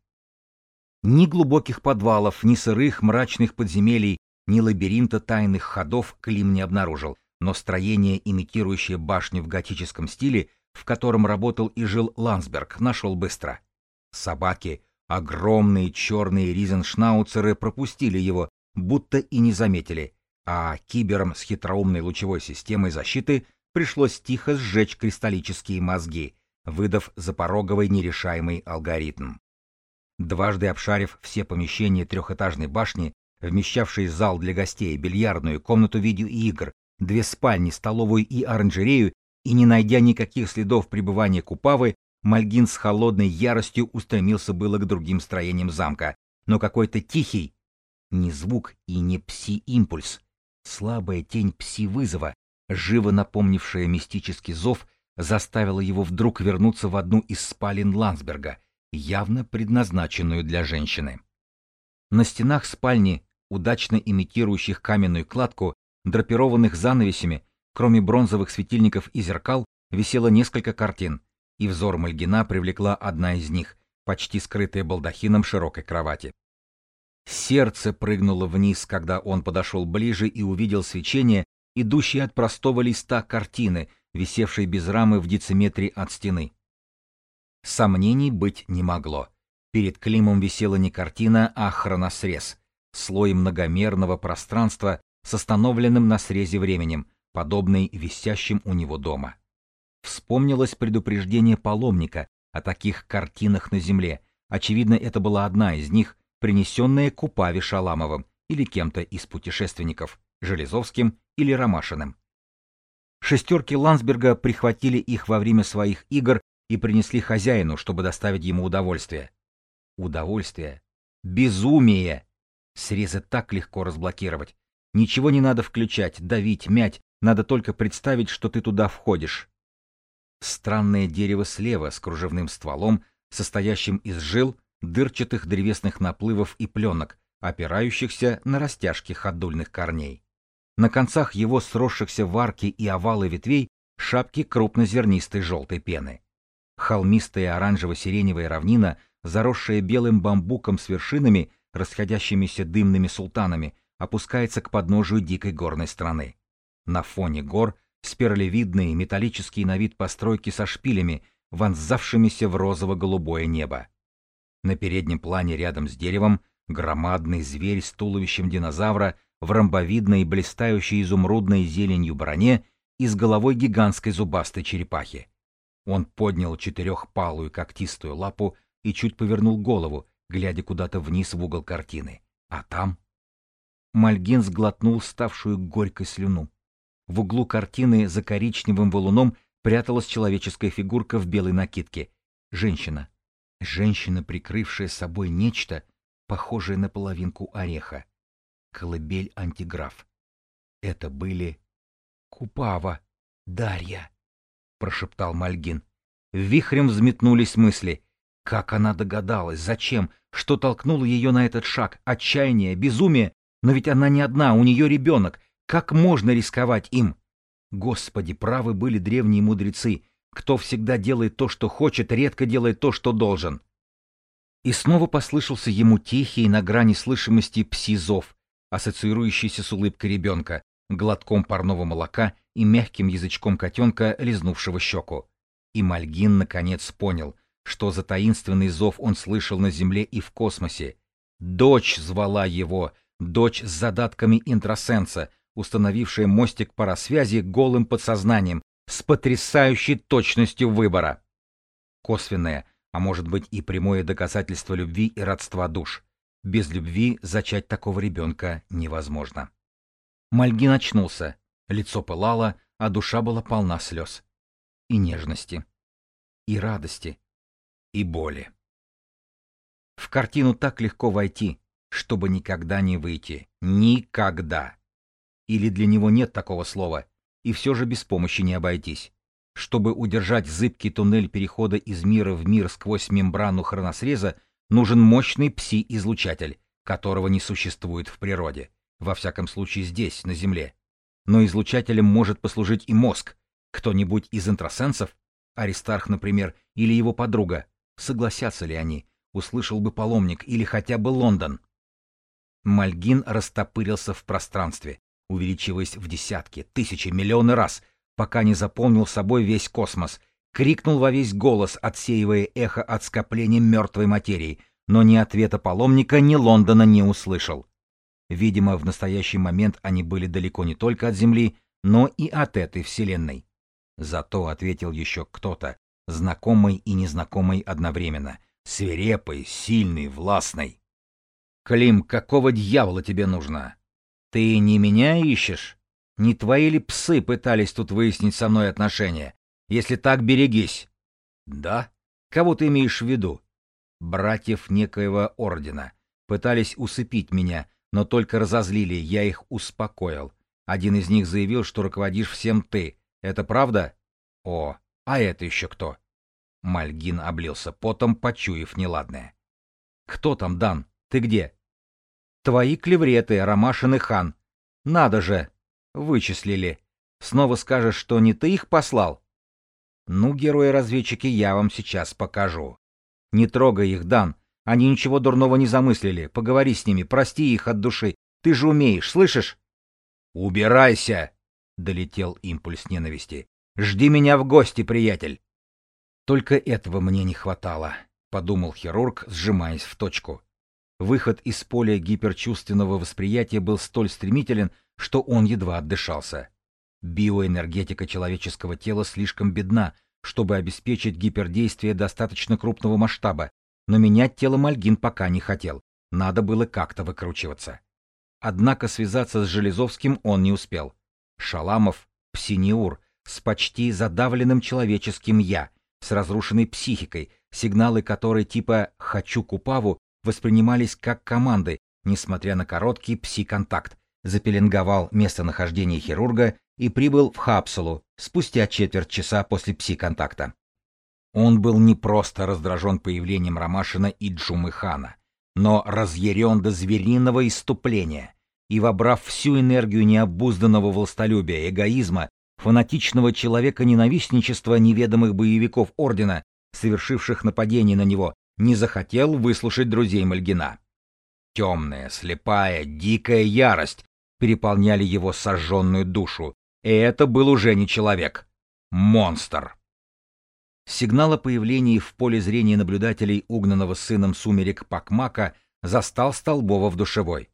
Ни глубоких подвалов, ни сырых мрачных подземелий, ни лабиринта тайных ходов Клим не обнаружил, но строение, имитирующее башню в готическом стиле, в котором работал и жил Ландсберг, нашел быстро. Собаки, огромные черные ризеншнауцеры пропустили его, будто и не заметили, а киберам с хитроумной лучевой системой защиты пришлось тихо сжечь кристаллические мозги, выдав запороговый нерешаемый алгоритм. Дважды обшарив все помещения трехэтажной башни, вмещавшие зал для гостей, бильярдную, комнату видеоигр, две спальни, столовую и оранжерею, и не найдя никаких следов пребывания Купавы, Мальгин с холодной яростью устремился было к другим строениям замка, но какой-то тихий, не звук и не пси-импульс, слабая тень пси-вызова, живо напомнившая мистический зов, заставила его вдруг вернуться в одну из спален Ландсберга, явно предназначенную для женщины. На стенах спальни, удачно имитирующих каменную кладку, драпированных занавесями, кроме бронзовых светильников и зеркал, висело несколько картин, и взор Мальгина привлекла одна из них, почти скрытая балдахином широкой кровати. Сердце прыгнуло вниз, когда он подошел ближе и увидел свечение, идущее от простого листа картины, висевшей без рамы в дециметре от стены. Сомнений быть не могло. Перед Климом висела не картина, а хроносрез, слой многомерного пространства с остановленным на срезе временем, подобный висящим у него дома. Вспомнилось предупреждение паломника о таких картинах на земле. Очевидно, это была одна из них, принесенная Купаве Шаламовым или кем-то из путешественников, Железовским или Ромашиным. Шестерки Ландсберга прихватили их во время своих игр и принесли хозяину, чтобы доставить ему удовольствие. Удовольствие. Безумие! Срезы так легко разблокировать. Ничего не надо включать, давить, мять, надо только представить, что ты туда входишь. Странное дерево слева с кружевным стволом, состоящим из жил, дырчатых древесных наплывов и пленок, опирающихся на растяжки ходульных корней. На концах его сросшихся в арки и овалы ветвей шапки крупнозернистой желтой пены. Холмистая оранжево-сиреневая равнина, заросшая белым бамбуком с вершинами, расходящимися дымными султанами, опускается к подножию дикой горной страны. На фоне гор спиралевидные металлические на вид постройки со шпилями, вонзавшимися в розово-голубое небо. На переднем плане рядом с деревом громадный зверь с туловищем динозавра в ромбовидной блистающей изумрудной зеленью броне и с головой гигантской зубастой черепахи. Он поднял четырехпалую когтистую лапу и чуть повернул голову, глядя куда-то вниз в угол картины. А там... Мальгин сглотнул ставшую горькой слюну. В углу картины за коричневым валуном пряталась человеческая фигурка в белой накидке. Женщина. Женщина, прикрывшая собой нечто, похожее на половинку ореха. Колыбель антиграф. Это были... Купава, Дарья. — прошептал Мальгин. Вихрем взметнулись мысли. Как она догадалась? Зачем? Что толкнуло ее на этот шаг? Отчаяние? Безумие? Но ведь она не одна, у нее ребенок. Как можно рисковать им? Господи, правы были древние мудрецы. Кто всегда делает то, что хочет, редко делает то, что должен. И снова послышался ему тихий на грани слышимости пси-зов, ассоциирующийся с улыбкой ребенка, глотком парного молока и мягким язычком котенка, лизнувшего щеку. И Мальгин наконец понял, что за таинственный зов он слышал на Земле и в космосе. Дочь звала его, дочь с задатками интросенса, установившая мостик парасвязи голым подсознанием, с потрясающей точностью выбора. Косвенное, а может быть и прямое доказательство любви и родства душ. Без любви зачать такого ребенка невозможно. Мальгин очнулся, Лицо пылало, а душа была полна слез. И нежности. И радости. И боли. В картину так легко войти, чтобы никогда не выйти. Никогда. Или для него нет такого слова, и все же без помощи не обойтись. Чтобы удержать зыбкий туннель перехода из мира в мир сквозь мембрану хроносреза, нужен мощный пси-излучатель, которого не существует в природе, во всяком случае здесь, на Земле. Но излучателем может послужить и мозг. Кто-нибудь из интросенсов, Аристарх, например, или его подруга, согласятся ли они, услышал бы паломник или хотя бы Лондон. Мальгин растопырился в пространстве, увеличиваясь в десятки, тысячи, миллионы раз, пока не заполнил собой весь космос, крикнул во весь голос, отсеивая эхо от скопления мертвой материи, но ни ответа паломника, ни Лондона не услышал. Видимо, в настоящий момент они были далеко не только от Земли, но и от этой Вселенной. Зато ответил еще кто-то, знакомый и незнакомый одновременно, свирепый, сильный, властный. «Клим, какого дьявола тебе нужно? Ты не меня ищешь? Не твои ли псы пытались тут выяснить со мной отношения? Если так, берегись». «Да? Кого ты имеешь в виду?» «Братьев некоего ордена. Пытались усыпить меня, но только разозлили, я их успокоил. Один из них заявил, что руководишь всем ты. Это правда? О, а это еще кто? Мальгин облился потом, почуяв неладное. Кто там, Дан? Ты где? Твои клевреты, Ромашин и Хан. Надо же! Вычислили. Снова скажешь, что не ты их послал? Ну, герои-разведчики, я вам сейчас покажу. Не трогай их, Дан. Они ничего дурного не замыслили. Поговори с ними, прости их от души. Ты же умеешь, слышишь? Убирайся! Долетел импульс ненависти. Жди меня в гости, приятель. Только этого мне не хватало, подумал хирург, сжимаясь в точку. Выход из поля гиперчувственного восприятия был столь стремителен, что он едва отдышался. Биоэнергетика человеческого тела слишком бедна, чтобы обеспечить гипердействие достаточно крупного масштаба, но менять тело Мальгин пока не хотел. Надо было как-то выкручиваться. Однако связаться с Железовским он не успел. Шаламов, псиниур, с почти задавленным человеческим «я», с разрушенной психикой, сигналы которой типа «хочу Купаву» воспринимались как команды, несмотря на короткий пси-контакт, запеленговал местонахождение хирурга и прибыл в Хапсулу спустя четверть часа после пси-контакта. Он был не просто раздражен появлением Ромашина и Джумы Хана, но разъярен до звериного иступления, и, вобрав всю энергию необузданного властолюбия, эгоизма, фанатичного человека-ненавистничества неведомых боевиков Ордена, совершивших нападение на него, не захотел выслушать друзей Мальгина. Темная, слепая, дикая ярость переполняли его сожженную душу, и это был уже не человек. Монстр. Сигнал о появлении в поле зрения наблюдателей угнанного сыном сумерек Пакмака застал Столбова в душевой.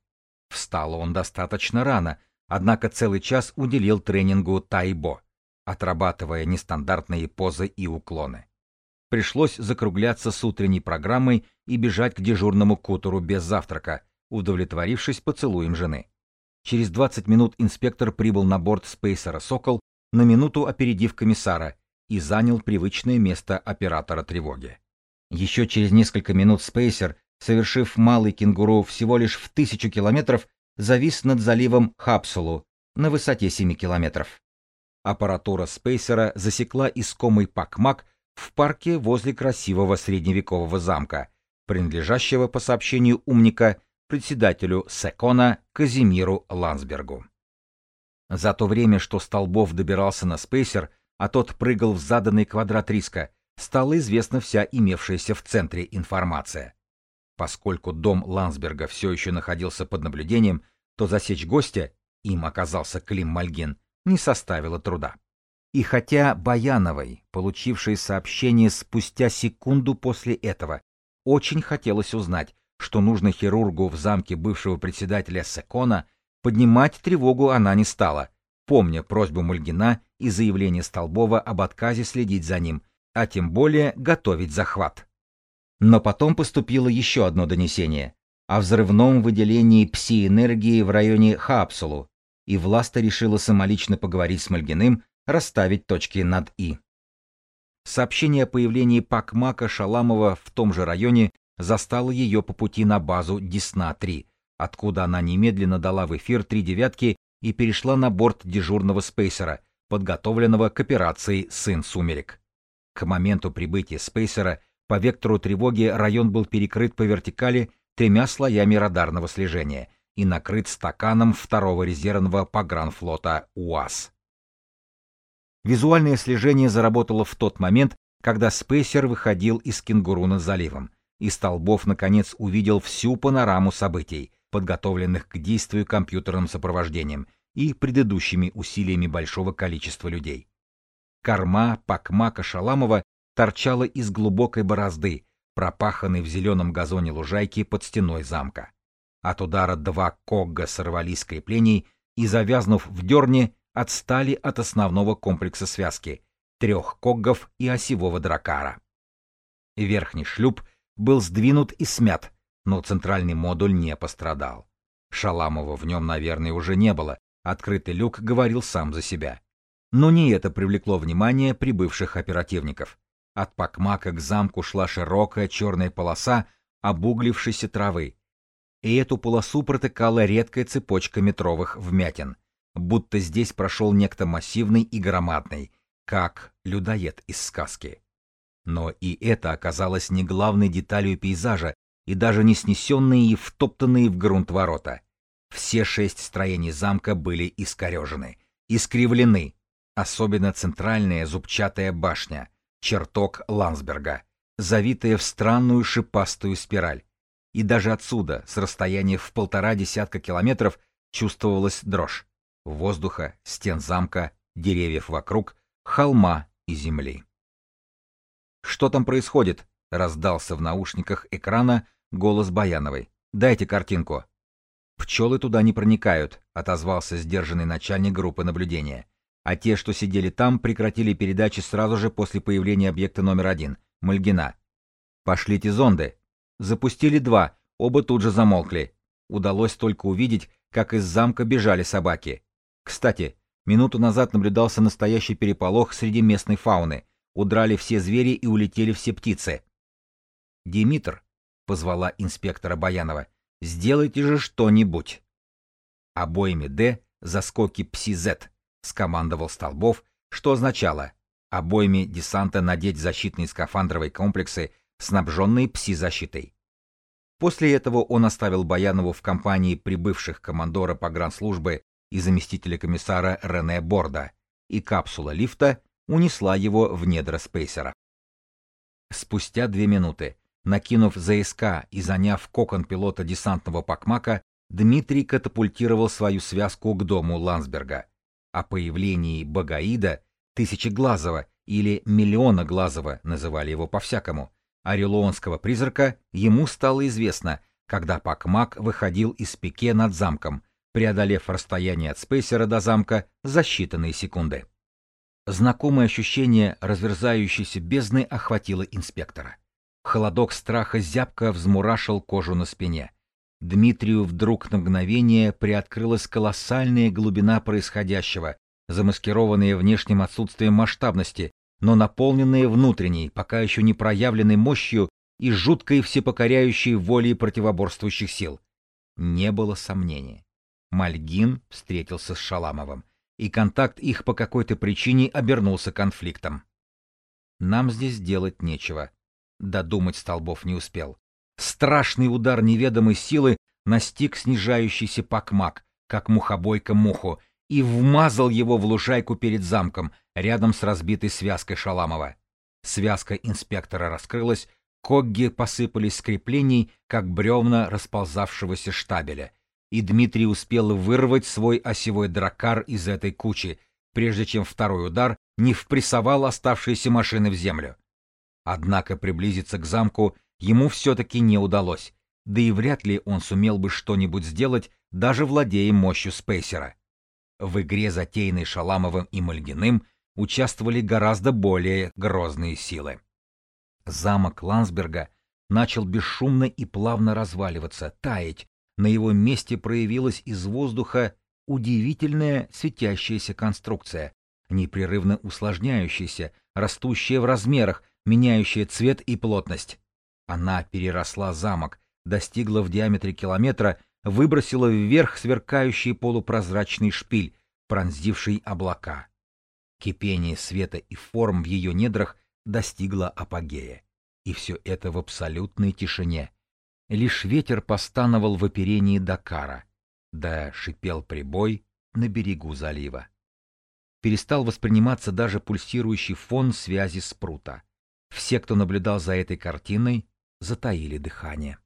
Встал он достаточно рано, однако целый час уделил тренингу тайбо, отрабатывая нестандартные позы и уклоны. Пришлось закругляться с утренней программой и бежать к дежурному кутеру без завтрака, удовлетворившись поцелуем жены. Через 20 минут инспектор прибыл на борт спейсера «Сокол», на минуту опередив комиссара, и занял привычное место оператора тревоги. Еще через несколько минут спейсер, совершив малый кенгуру всего лишь в тысячу километров, завис над заливом Хапсулу на высоте 7 километров. Аппаратура спейсера засекла искомый Пакмак в парке возле красивого средневекового замка, принадлежащего, по сообщению умника, председателю Секона Казимиру Лансбергу. За то время, что Столбов добирался на спейсер, а тот прыгал в заданный квадрат риска, стала известна вся имевшаяся в центре информация. Поскольку дом Лансберга все еще находился под наблюдением, то засечь гостя, им оказался Клим Мальгин, не составило труда. И хотя Баяновой, получившей сообщение спустя секунду после этого, очень хотелось узнать, что нужно хирургу в замке бывшего председателя Секона, поднимать тревогу она не стала, помня просьбу Мульгина и заявление Столбова об отказе следить за ним, а тем более готовить захват. Но потом поступило еще одно донесение о взрывном выделении пси-энергии в районе Хапсулу, и Власта решила самолично поговорить с Мальгиным, расставить точки над «и». Сообщение о появлении Пакмака Шаламова в том же районе застало ее по пути на базу Десна-3, откуда она немедленно дала в эфир три девятки и перешла на борт дежурного спейсера, подготовленного к операции «Сын сумерек». К моменту прибытия спейсера по вектору тревоги район был перекрыт по вертикали тремя слоями радарного слежения и накрыт стаканом второго резервного погранфлота УАЗ. Визуальное слежение заработало в тот момент, когда Спейсер выходил из кенгуру над заливом, и Столбов наконец увидел всю панораму событий, подготовленных к действию компьютерным сопровождением и предыдущими усилиями большого количества людей. Корма Пакмака Шаламова торчала из глубокой борозды, пропаханной в зеленом газоне лужайки под стеной замка. От удара два когга сорвались с креплений и, завязнув в дерне, отстали от основного комплекса связки — трех коггов и осевого дракара. Верхний шлюп был сдвинут и смят, но центральный модуль не пострадал. Шаламова в нем, наверное, уже не было, открытый люк говорил сам за себя. Но не это привлекло внимание прибывших оперативников. От Пакмака к замку шла широкая черная полоса обуглившейся травы, и эту полосу протыкала редкая цепочка метровых вмятин, будто здесь прошел некто массивный и громадный, как людоед из сказки. Но и это оказалось не главной деталью пейзажа, и даже не снесенные и втоптанные в грунт ворота. Все шесть строений замка были искорежены, искривлены, особенно центральная зубчатая башня, чертог Ландсберга, завитая в странную шипастую спираль. И даже отсюда, с расстояния в полтора десятка километров, чувствовалась дрожь воздуха, стен замка, деревьев вокруг, холма и земли. «Что там происходит?» — раздался в наушниках экрана голос Баяновой. «Дайте картинку». «Пчелы туда не проникают», — отозвался сдержанный начальник группы наблюдения. А те, что сидели там, прекратили передачи сразу же после появления объекта номер один — Мальгина. «Пошлите зонды». Запустили два, оба тут же замолкли. Удалось только увидеть, как из замка бежали собаки. Кстати, минуту назад наблюдался настоящий переполох среди местной фауны. Удрали все звери и улетели все птицы. «Димитр», — позвала инспектора Баянова, — «сделайте же что-нибудь». Обоими «Д» заскоки «Пси-З», — скомандовал Столбов, что означало обоими десанта надеть защитные скафандровые комплексы, снабженные пси-защитой. После этого он оставил Баянову в компании прибывших командора погранслужбы и заместителя комиссара Рене Борда, и капсула лифта унесла его в недра спейсера. Спустя две минуты, накинув ЗСК и заняв кокон пилота десантного Пакмака, Дмитрий катапультировал свою связку к дому Ландсберга. О появлении Багаида, Тысячеглазого или Миллионоглазого называли его по-всякому, орелонского призрака, ему стало известно, когда Пакмак выходил из пике над замком, преодолев расстояние от спейсера до замка за считанные секунды. Знакомое ощущение разверзающейся бездны охватило инспектора. Холодок страха зябко взмурашил кожу на спине. Дмитрию вдруг на мгновение приоткрылась колоссальная глубина происходящего, замаскированная внешним отсутствием масштабности, но наполненная внутренней, пока еще не проявленной мощью и жуткой всепокоряющей волей противоборствующих сил. Не было сомнения. Мальгин встретился с Шаламовым, и контакт их по какой-то причине обернулся конфликтом. Нам здесь делать нечего. Додумать Столбов не успел. Страшный удар неведомой силы настиг снижающийся пакмак, как мухобойка муху, и вмазал его в лужайку перед замком, рядом с разбитой связкой Шаламова. Связка инспектора раскрылась, когги посыпались с креплений, как бревна расползавшегося штабеля, и Дмитрий успел вырвать свой осевой дракар из этой кучи, прежде чем второй удар не впрессовал оставшиеся машины в землю. Однако приблизиться к замку ему все-таки не удалось, да и вряд ли он сумел бы что-нибудь сделать, даже владея мощью спейсера. В игре, затеянной Шаламовым и Мальгиным, участвовали гораздо более грозные силы. Замок Лансберга начал бесшумно и плавно разваливаться, таять, на его месте проявилась из воздуха удивительная светящаяся конструкция, непрерывно усложняющаяся, растущая в размерах, меняющая цвет и плотность. Она переросла замок, достигла в диаметре километра, выбросила вверх сверкающий полупрозрачный шпиль, пронзивший облака. Кипение света и форм в ее недрах достигло апогея. И все это в абсолютной тишине, Лишь ветер постановал в оперении Дакара, да шипел прибой на берегу залива. Перестал восприниматься даже пульсирующий фон связи спрута. Все, кто наблюдал за этой картиной, затаили дыхание.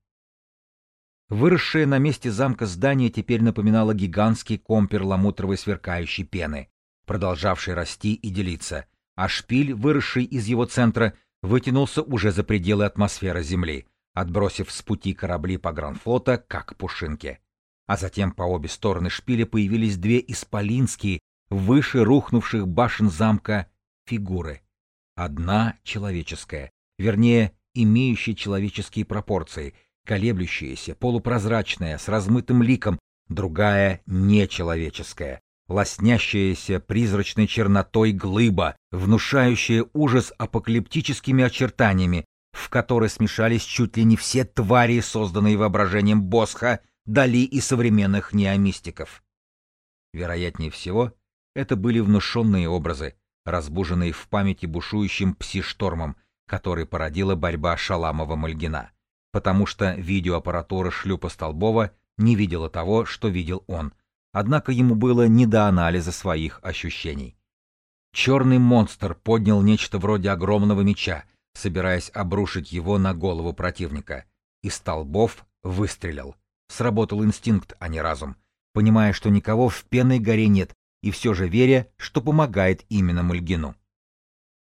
Выросшее на месте замка здание теперь напоминало гигантский ком перламутровой сверкающей пены, продолжавший расти и делиться, а шпиль, выросший из его центра, вытянулся уже за пределы атмосферы Земли, отбросив с пути корабли погранфлота, как пушинки. А затем по обе стороны шпиля появились две исполинские, выше рухнувших башен замка, фигуры. Одна человеческая, вернее, имеющая человеческие пропорции, колеблющаяся, полупрозрачная, с размытым ликом, другая нечеловеческая, лоснящаяся призрачной чернотой глыба, внушающая ужас апокалиптическими очертаниями, в которой смешались чуть ли не все твари, созданные воображением Босха, Дали и современных неомистиков. Вероятнее всего, это были внушенные образы, разбуженные в памяти бушующим пси-штормом, который породила борьба Шаламова-Мальгина, потому что видеоаппаратура шлюпа Столбова не видела того, что видел он, однако ему было не до анализа своих ощущений. Черный монстр поднял нечто вроде огромного меча, собираясь обрушить его на голову противника, и Столбов выстрелил. Сработал инстинкт, а не разум, понимая, что никого в пенной горе нет, и все же веря, что помогает именно Мальгину.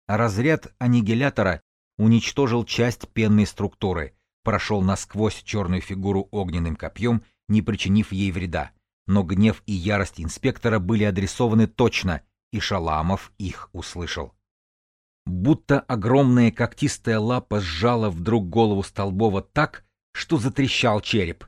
А разряд аннигилятора уничтожил часть пенной структуры, прошел насквозь черную фигуру огненным копьем, не причинив ей вреда. Но гнев и ярость инспектора были адресованы точно, и Шаламов их услышал. Будто огромная когтистая лапа сжала вдруг голову Столбова так, что затрещал череп.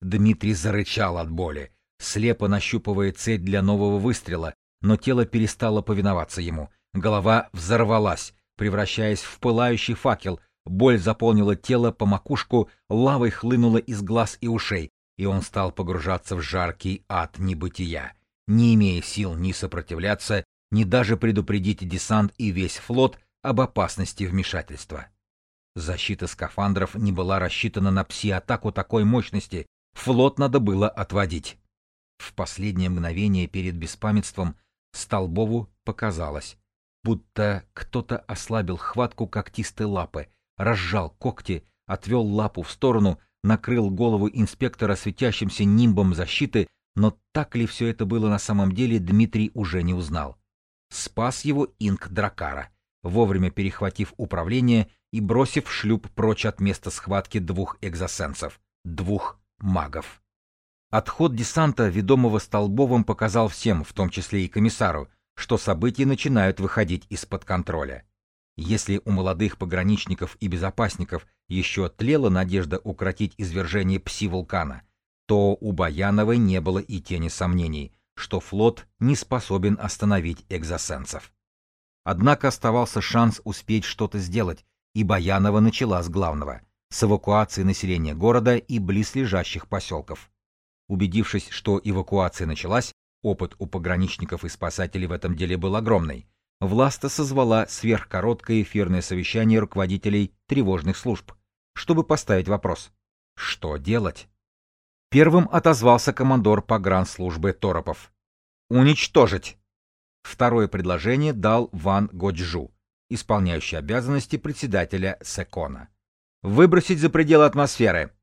Дмитрий зарычал от боли, слепо нащупывая цель для нового выстрела, но тело перестало повиноваться ему. Голова взорвалась, превращаясь в пылающий факел, боль заполнила тело по макушку, лавой хлынула из глаз и ушей, и он стал погружаться в жаркий ад небытия, не имея сил ни сопротивляться, ни даже предупредить десант и весь флот об опасности вмешательства. Защита скафандров не была рассчитана на пси-атаку такой мощности, Флот надо было отводить. В последнее мгновение перед беспамятством Столбову показалось, будто кто-то ослабил хватку когтистой лапы, разжал когти, отвел лапу в сторону, накрыл голову инспектора светящимся нимбом защиты, но так ли все это было на самом деле, Дмитрий уже не узнал. Спас его инк Дракара, вовремя перехватив управление и бросив шлюп прочь от места схватки двух экзосенсов, двух магов. Отход десанта, ведомого Столбовым, показал всем, в том числе и комиссару, что события начинают выходить из-под контроля. Если у молодых пограничников и безопасников еще тлела надежда укротить извержение пси-вулкана, то у Баяновой не было и тени сомнений, что флот не способен остановить экзосенсов. Однако оставался шанс успеть что-то сделать, и Баянова начала с главного — с эвакуацией населения города и близлежащих поселков. Убедившись, что эвакуация началась, опыт у пограничников и спасателей в этом деле был огромный, Власта созвала сверхкороткое эфирное совещание руководителей тревожных служб, чтобы поставить вопрос «Что делать?». Первым отозвался командор погранслужбы Торопов. «Уничтожить!» Второе предложение дал Ван Годжу, исполняющий обязанности председателя Секона. Выбросить за пределы атмосферы.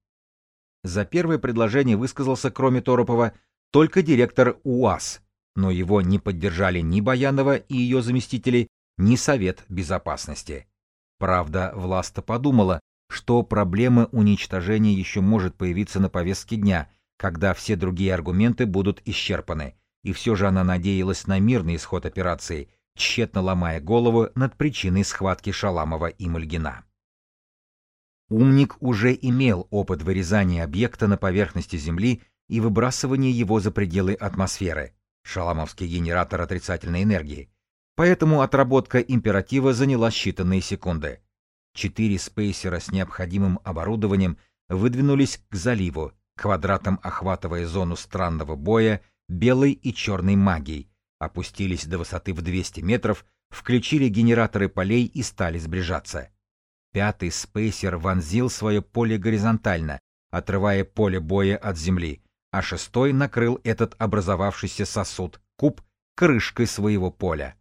За первое предложение высказался, кроме Торопова, только директор УАЗ, но его не поддержали ни Баянова и ее заместители, ни Совет Безопасности. Правда, Власта подумала, что проблема уничтожения еще может появиться на повестке дня, когда все другие аргументы будут исчерпаны, и все же она надеялась на мирный исход операции, тщетно ломая голову над причиной схватки Шаламова и Мальгина. Умник уже имел опыт вырезания объекта на поверхности Земли и выбрасывания его за пределы атмосферы, шаламовский генератор отрицательной энергии, поэтому отработка императива заняла считанные секунды. Четыре спейсера с необходимым оборудованием выдвинулись к заливу, квадратом охватывая зону странного боя белой и черной магией, опустились до высоты в 200 метров, включили генераторы полей и стали сближаться. Пятый спейсер вонзил свое поле горизонтально, отрывая поле боя от земли, а шестой накрыл этот образовавшийся сосуд, куб, крышкой своего поля.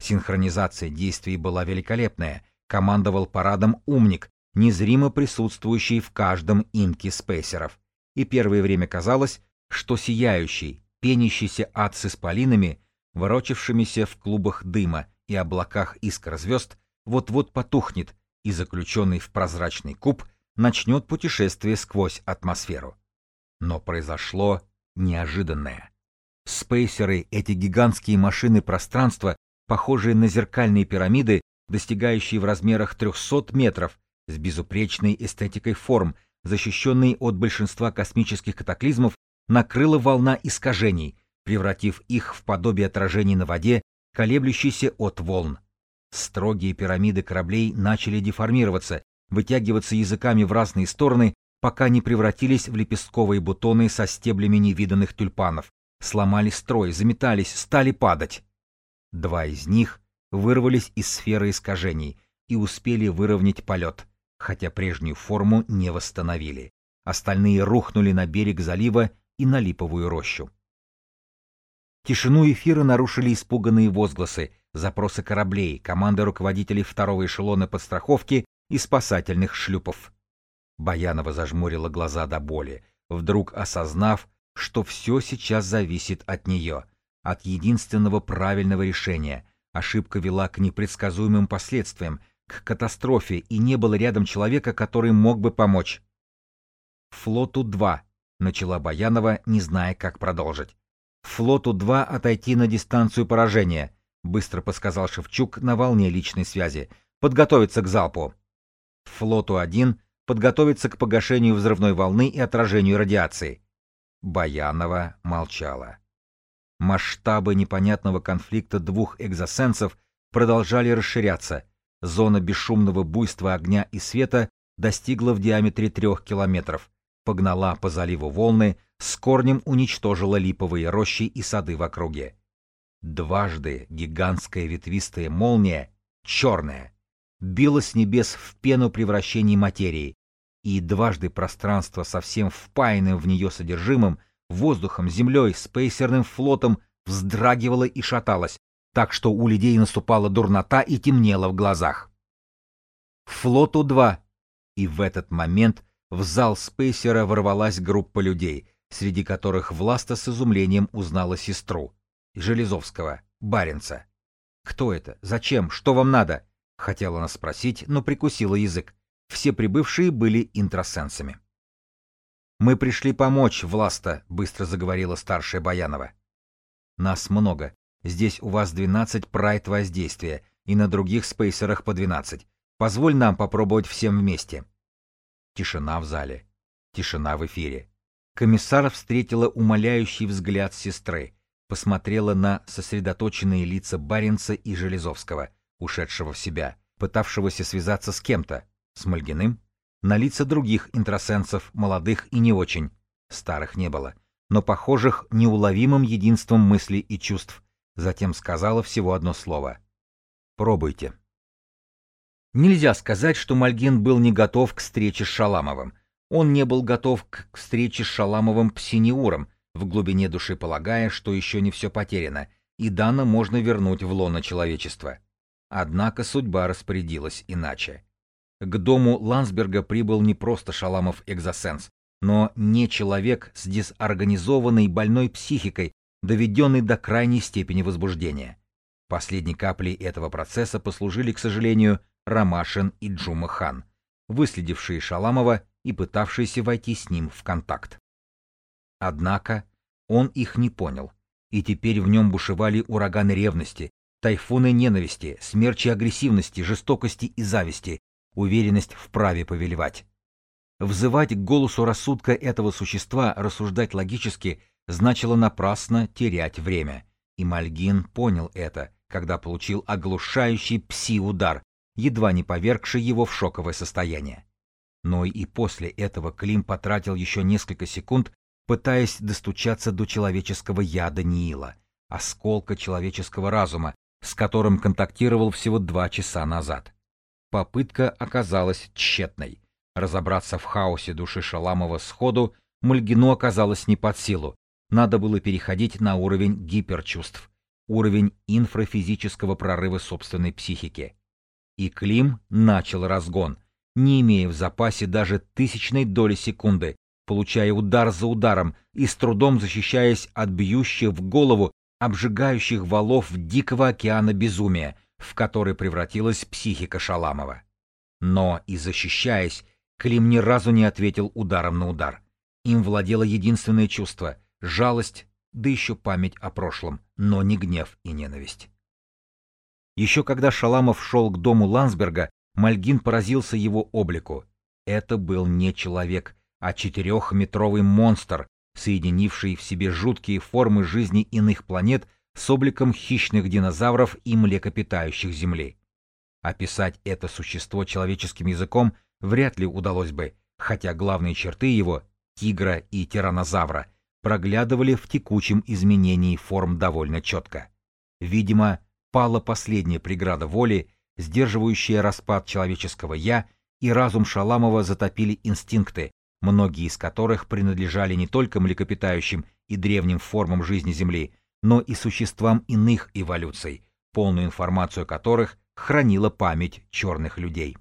Синхронизация действий была великолепная, командовал парадом умник, незримо присутствующий в каждом инке спейсеров. И первое время казалось, что сияющий, пенящийся ад с исполинами, ворочавшимися в клубах дыма и облаках искр звезд, вот-вот потухнет, и заключенный в прозрачный куб начнет путешествие сквозь атмосферу. Но произошло неожиданное. Спейсеры, эти гигантские машины пространства, похожие на зеркальные пирамиды, достигающие в размерах 300 метров, с безупречной эстетикой форм, защищенные от большинства космических катаклизмов, накрыла волна искажений, превратив их в подобие отражений на воде, колеблющейся от волн. Строгие пирамиды кораблей начали деформироваться, вытягиваться языками в разные стороны, пока не превратились в лепестковые бутоны со стеблями невиданных тюльпанов, сломали строй, заметались, стали падать. Два из них вырвались из сферы искажений и успели выровнять полет, хотя прежнюю форму не восстановили. Остальные рухнули на берег залива и на липовую рощу. Тишину эфира нарушили испуганные возгласы, запросы кораблей, команды руководителей второго эшелона подстраховки и спасательных шлюпов. Баянова зажмурила глаза до боли, вдруг осознав, что все сейчас зависит от нее, от единственного правильного решения. Ошибка вела к непредсказуемым последствиям, к катастрофе, и не было рядом человека, который мог бы помочь. «Флоту-2», — начала Баянова, не зная, как продолжить. «Флоту-2 отойти на дистанцию поражения», — быстро подсказал Шевчук на волне личной связи. «Подготовиться к залпу». «Флоту-1 подготовиться к погашению взрывной волны и отражению радиации». Баянова молчала. Масштабы непонятного конфликта двух экзосенсов продолжали расширяться. Зона бесшумного буйства огня и света достигла в диаметре трех километров, погнала по заливу волны, с корнем уничтожила липовые рощи и сады в округе. Дважды гигантская ветвистая молния, черная, била с небес в пену превращений материи, и дважды пространство совсем впаянным в нее содержимым, воздухом, землей, спейсерным флотом вздрагивало и шаталось, так что у людей наступала дурнота и темнело в глазах. Флоту-2. И в этот момент в зал спейсера ворвалась группа людей, среди которых Власта с изумлением узнала сестру, Железовского, Баренца. «Кто это? Зачем? Что вам надо?» — хотела она спросить, но прикусила язык. Все прибывшие были интросенсами. «Мы пришли помочь, Власта», — быстро заговорила старшая Баянова. «Нас много. Здесь у вас 12 прайд воздействия, и на других спейсерах по 12. Позволь нам попробовать всем вместе». Тишина в зале. Тишина в эфире. Комиссар встретила умоляющий взгляд сестры, посмотрела на сосредоточенные лица Баренца и Железовского, ушедшего в себя, пытавшегося связаться с кем-то, с Мальгиным, на лица других интросенсов, молодых и не очень, старых не было, но похожих неуловимым единством мыслей и чувств, затем сказала всего одно слово. «Пробуйте». Нельзя сказать, что Мальгин был не готов к встрече с Шаламовым. Он не был готов к встрече с Шаламовым псиниуром, в глубине души полагая, что еще не все потеряно, и Дана можно вернуть в лоно человечества. Однако судьба распорядилась иначе. К дому Лансберга прибыл не просто Шаламов экзосенс, но не человек с дезорганизованной больной психикой, доведенный до крайней степени возбуждения. Последней каплей этого процесса послужили, к сожалению, Ромашин и Джума Хан, выследившие Шаламова и пытавшиеся войти с ним в контакт. Однако он их не понял, и теперь в нем бушевали ураганы ревности, Тайфуны ненависти, смерчи агрессивности, жестокости и зависти, уверенность в праве повелевать. Взывать к голосу рассудка этого существа, рассуждать логически, значило напрасно терять время. И Мальгин понял это, когда получил оглушающий пси-удар, едва не повергший его в шоковое состояние. Но и после этого Клим потратил еще несколько секунд, пытаясь достучаться до человеческого яда Нила, осколка человеческого разума, с которым контактировал всего два часа назад. Попытка оказалась тщетной. Разобраться в хаосе души Шаламова сходу Мальгину оказалось не под силу. Надо было переходить на уровень гиперчувств, уровень инфрафизического прорыва собственной психики. И Клим начал разгон, не имея в запасе даже тысячной доли секунды, получая удар за ударом и с трудом защищаясь от бьющих в голову обжигающих валов дикого океана безумия, в который превратилась психика Шаламова. Но и защищаясь, Клим ни разу не ответил ударом на удар. Им владело единственное чувство — жалость, да еще память о прошлом, но не гнев и ненависть. Еще когда Шаламов шел к дому Ландсберга, Мальгин поразился его облику. Это был не человек, а четырехметровый монстр, соединивший в себе жуткие формы жизни иных планет с обликом хищных динозавров и млекопитающих Земли. Описать это существо человеческим языком вряд ли удалось бы, хотя главные черты его, тигра и тиранозавра, проглядывали в текучем изменении форм довольно четко. Видимо, пала последняя преграда воли, сдерживающая распад человеческого «я», и разум Шаламова затопили инстинкты, многие из которых принадлежали не только млекопитающим и древним формам жизни Земли, но и существам иных эволюций, полную информацию которых хранила память черных людей.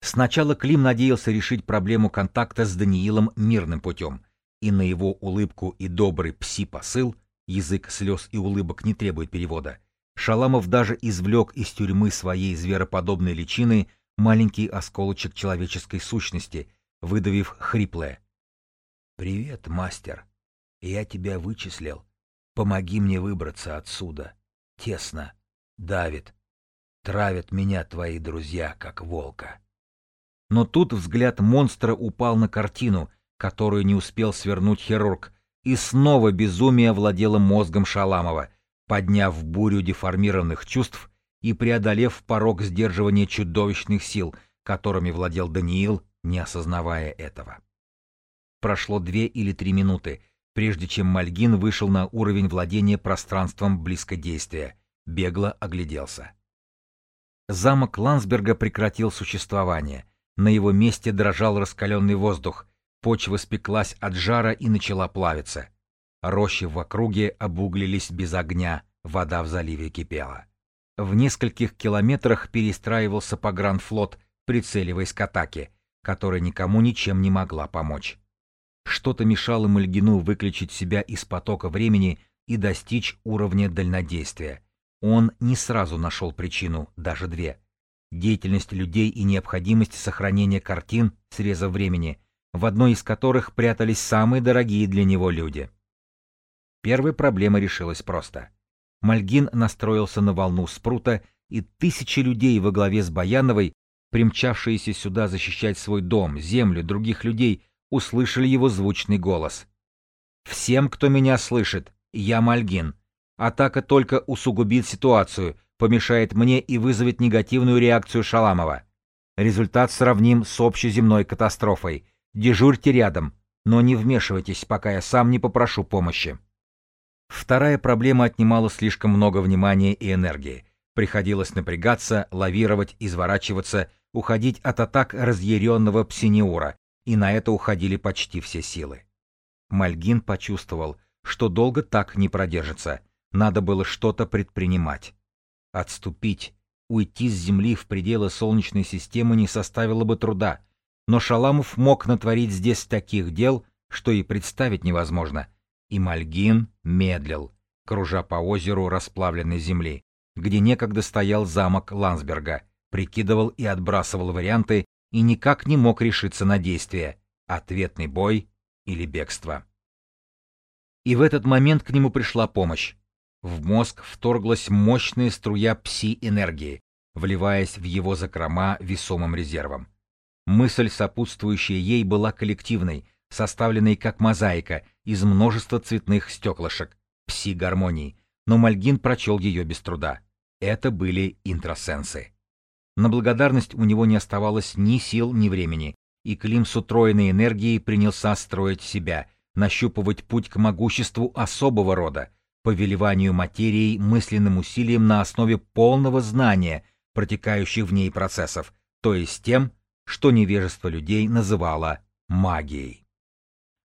Сначала Клим надеялся решить проблему контакта с Даниилом мирным путем, и на его улыбку и добрый пси-посыл, язык слез и улыбок не требует перевода, Шаламов даже извлек из тюрьмы своей звероподобной личины маленький осколочек человеческой сущности — выдавив хриплое. «Привет, мастер. Я тебя вычислил. Помоги мне выбраться отсюда. Тесно. Давит. Травят меня твои друзья, как волка». Но тут взгляд монстра упал на картину, которую не успел свернуть хирург, и снова безумие владело мозгом Шаламова, подняв бурю деформированных чувств и преодолев порог сдерживания чудовищных сил, которыми владел Даниил не осознавая этого. Прошло две или три минуты, прежде чем Мальгин вышел на уровень владения пространством близкодействия, бегло огляделся. Замок Лансберга прекратил существование, на его месте дрожал раскаленный воздух, почва спеклась от жара и начала плавиться. Рощи в округе обуглились без огня, вода в заливе кипела. В нескольких километрах перестраивался погранфлот, прицеливаясь к атаке, которая никому ничем не могла помочь. Что-то мешало Мальгину выключить себя из потока времени и достичь уровня дальнодействия. Он не сразу нашел причину, даже две. Деятельность людей и необходимость сохранения картин среза времени, в одной из которых прятались самые дорогие для него люди. Первая проблема решилась просто. Мальгин настроился на волну спрута, и тысячи людей во главе с Баяновой примчавшиеся сюда защищать свой дом, землю, других людей, услышали его звучный голос. «Всем, кто меня слышит, я Мальгин. Атака только усугубит ситуацию, помешает мне и вызовет негативную реакцию Шаламова. Результат сравним с общеземной катастрофой. Дежурьте рядом, но не вмешивайтесь, пока я сам не попрошу помощи». Вторая проблема отнимала слишком много внимания и энергии. Приходилось напрягаться, лавировать, изворачиваться, уходить от атак разъяренного псинеура, и на это уходили почти все силы. Мальгин почувствовал, что долго так не продержится, надо было что-то предпринимать. Отступить, уйти с Земли в пределы Солнечной системы не составило бы труда, но Шаламов мог натворить здесь таких дел, что и представить невозможно. И Мальгин медлил, кружа по озеру расплавленной земли, где некогда стоял замок Лансберга, прикидывал и отбрасывал варианты и никак не мог решиться на действие, ответный бой или бегство. И в этот момент к нему пришла помощь. В мозг вторглась мощная струя пси-энергии, вливаясь в его закрома весомым резервом. Мысль, сопутствующая ей, была коллективной, составленной как мозаика из множества цветных стеклышек, пси-гармонии, но Мальгин прочел ее без труда. Это были интросенсы. На благодарность у него не оставалось ни сил, ни времени, и Клим с утроенной энергией принялся строить себя, нащупывать путь к могуществу особого рода, повелеванию материей мысленным усилием на основе полного знания протекающих в ней процессов, то есть тем, что невежество людей называло магией.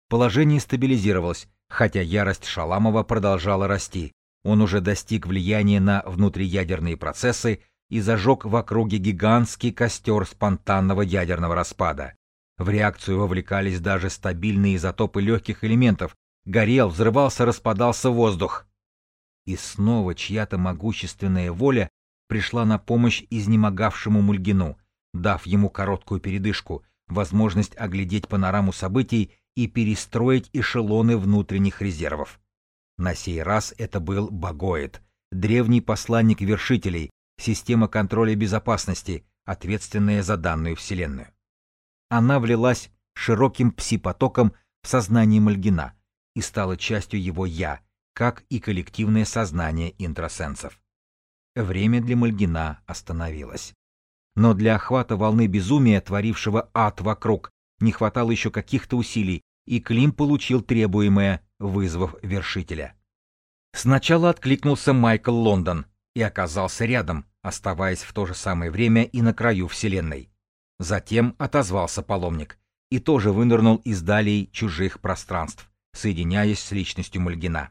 Положение стабилизировалось, хотя ярость Шаламова продолжала расти. Он уже достиг влияния на внутриядерные процессы и зажег в округе гигантский костер спонтанного ядерного распада. В реакцию вовлекались даже стабильные изотопы легких элементов. Горел, взрывался, распадался воздух. И снова чья-то могущественная воля пришла на помощь изнемогавшему Мульгину, дав ему короткую передышку, возможность оглядеть панораму событий и перестроить эшелоны внутренних резервов. На сей раз это был Багоид, древний посланник вершителей, система контроля безопасности, ответственная за данную вселенную. Она влилась широким пси-потоком в сознание Мальгина и стала частью его «я», как и коллективное сознание интросенсов. Время для Мальгина остановилось. Но для охвата волны безумия, творившего ад вокруг, не хватало еще каких-то усилий, и Клим получил требуемое, вызвав вершителя. Сначала откликнулся Майкл Лондон и оказался рядом, оставаясь в то же самое время и на краю Вселенной. Затем отозвался паломник и тоже вынырнул из далей чужих пространств, соединяясь с личностью Мальгина.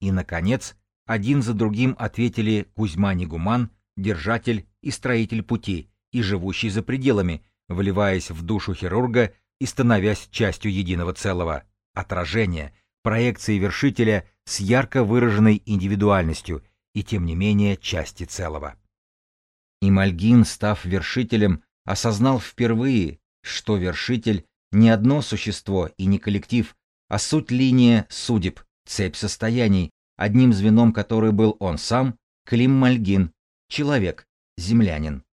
И, наконец, один за другим ответили Кузьма Негуман, держатель и строитель пути, и живущий за пределами, вливаясь в душу хирурга и становясь частью единого целого, отражения, проекции вершителя с ярко выраженной индивидуальностью и тем не менее части целого. И Мальгин, став вершителем, осознал впервые, что вершитель не одно существо и не коллектив, а суть линия судеб, цепь состояний, одним звеном которой был он сам, Клим Мальгин, человек, землянин.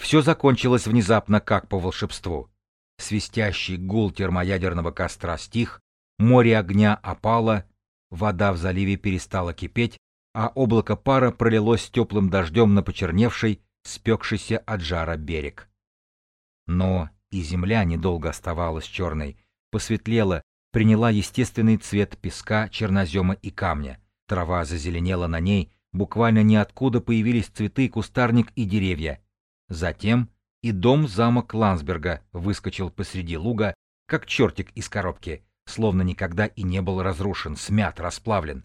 Все закончилось внезапно, как по волшебству. Свистящий гул термоядерного костра стих, море огня опало, вода в заливе перестала кипеть, а облако пара пролилось теплым дождем на почерневший, спекшийся от жара берег. Но и земля недолго оставалась черной, посветлела, приняла естественный цвет песка, чернозема и камня. Трава зазеленела на ней, буквально ниоткуда появились цветы, кустарник и деревья. Затем и дом-замок Лансберга выскочил посреди луга, как чертик из коробки, словно никогда и не был разрушен, смят, расплавлен.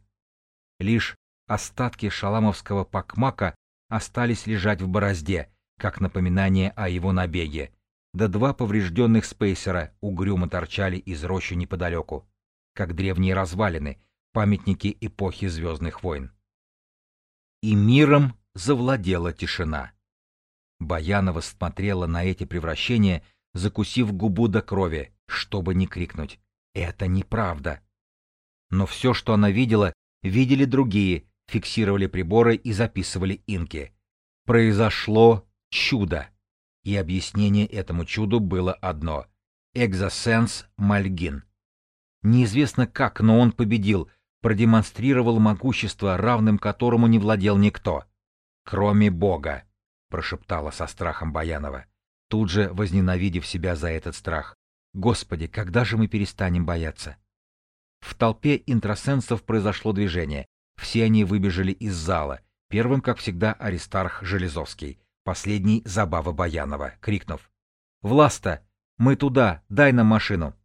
Лишь остатки шаламовского пакмака остались лежать в борозде, как напоминание о его набеге, да два поврежденных спейсера угрюмо торчали из рощи неподалеку, как древние развалины, памятники эпохи Звездных войн. И миром завладела тишина. Баянова смотрела на эти превращения, закусив губу до крови, чтобы не крикнуть. Это неправда. Но все, что она видела, видели другие, фиксировали приборы и записывали инки. Произошло чудо. И объяснение этому чуду было одно. Экзосенс Мальгин. Неизвестно как, но он победил, продемонстрировал могущество, равным которому не владел никто. Кроме Бога прошептала со страхом Баянова, тут же возненавидев себя за этот страх. Господи, когда же мы перестанем бояться? В толпе интросенсов произошло движение. Все они выбежали из зала. Первым, как всегда, Аристарх Железовский, последний — Забава Баянова, крикнув. «Власта! Мы туда! Дай нам машину!»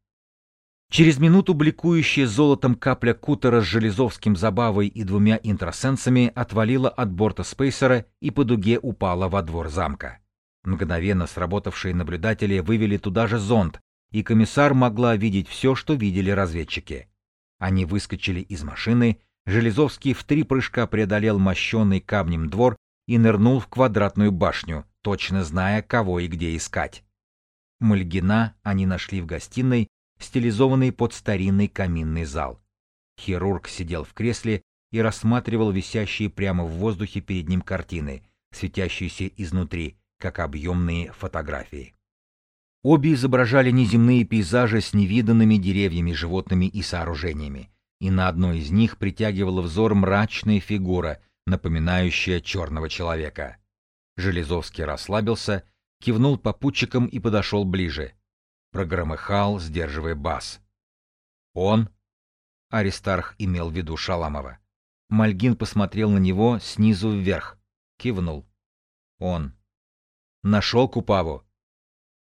Через минуту бликующая золотом капля кутера с Железовским забавой и двумя интросенсами отвалила от борта спейсера и по дуге упала во двор замка. Мгновенно сработавшие наблюдатели вывели туда же зонд, и комиссар могла видеть все, что видели разведчики. Они выскочили из машины, Железовский в три прыжка преодолел мощенный камнем двор и нырнул в квадратную башню, точно зная, кого и где искать. Мальгина они нашли в гостиной, стилизованный под старинный каминный зал. Хирург сидел в кресле и рассматривал висящие прямо в воздухе перед ним картины, светящиеся изнутри, как объемные фотографии. Обе изображали неземные пейзажи с невиданными деревьями, животными и сооружениями, и на одной из них притягивала взор мрачная фигура, напоминающая черного человека. Железовский расслабился, кивнул попутчикам и подошел ближе. Прогромыхал, сдерживая бас. «Он?» Аристарх имел в виду Шаламова. Мальгин посмотрел на него снизу вверх. Кивнул. «Он». «Нашел Купаву?»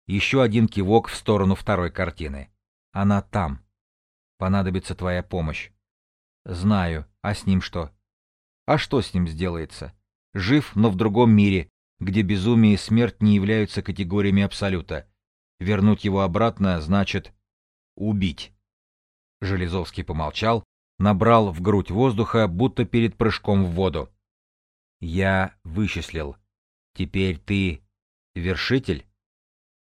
Еще один кивок в сторону второй картины. Она там. Понадобится твоя помощь. Знаю. А с ним что? А что с ним сделается? Жив, но в другом мире, где безумие и смерть не являются категориями абсолюта. Вернуть его обратно значит убить. Железовский помолчал, набрал в грудь воздуха, будто перед прыжком в воду. Я вычислил. Теперь ты вершитель?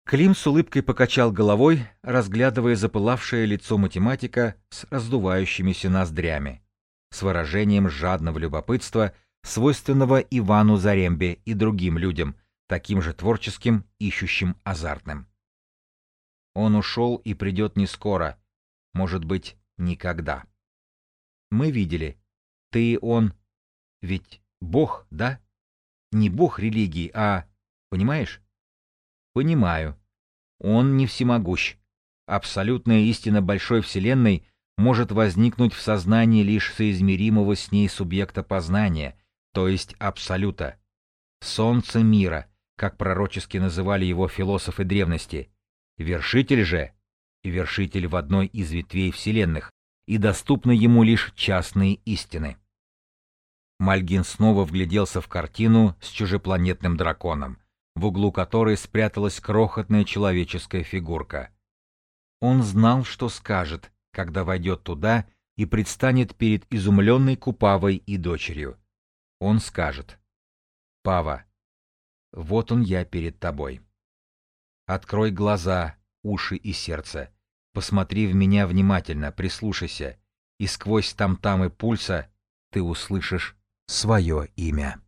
Клим с улыбкой покачал головой, разглядывая запылавшее лицо математика с раздувающимися ноздрями, с выражением жадного любопытства, свойственного Ивану Зарембе и другим людям, таким же творческим, ищущим азартным. Он ушел и придет не скоро, может быть, никогда. Мы видели. Ты и он. Ведь Бог, да? Не Бог религии, а... Понимаешь? Понимаю. Он не всемогущ. Абсолютная истина большой Вселенной может возникнуть в сознании лишь соизмеримого с ней субъекта познания, то есть Абсолюта. Солнце мира, как пророчески называли его философы древности. Вершитель же, вершитель в одной из ветвей Вселенных, и доступны ему лишь частные истины. Мальгин снова вгляделся в картину с чужепланетным драконом, в углу которой спряталась крохотная человеческая фигурка. Он знал, что скажет, когда войдет туда и предстанет перед изумленной Купавой и дочерью. Он скажет. «Пава, вот он я перед тобой. Открой глаза, уши и сердце. Посмотри в меня внимательно, прислушайся, и сквозь там-там и пульса ты услышишь свое имя.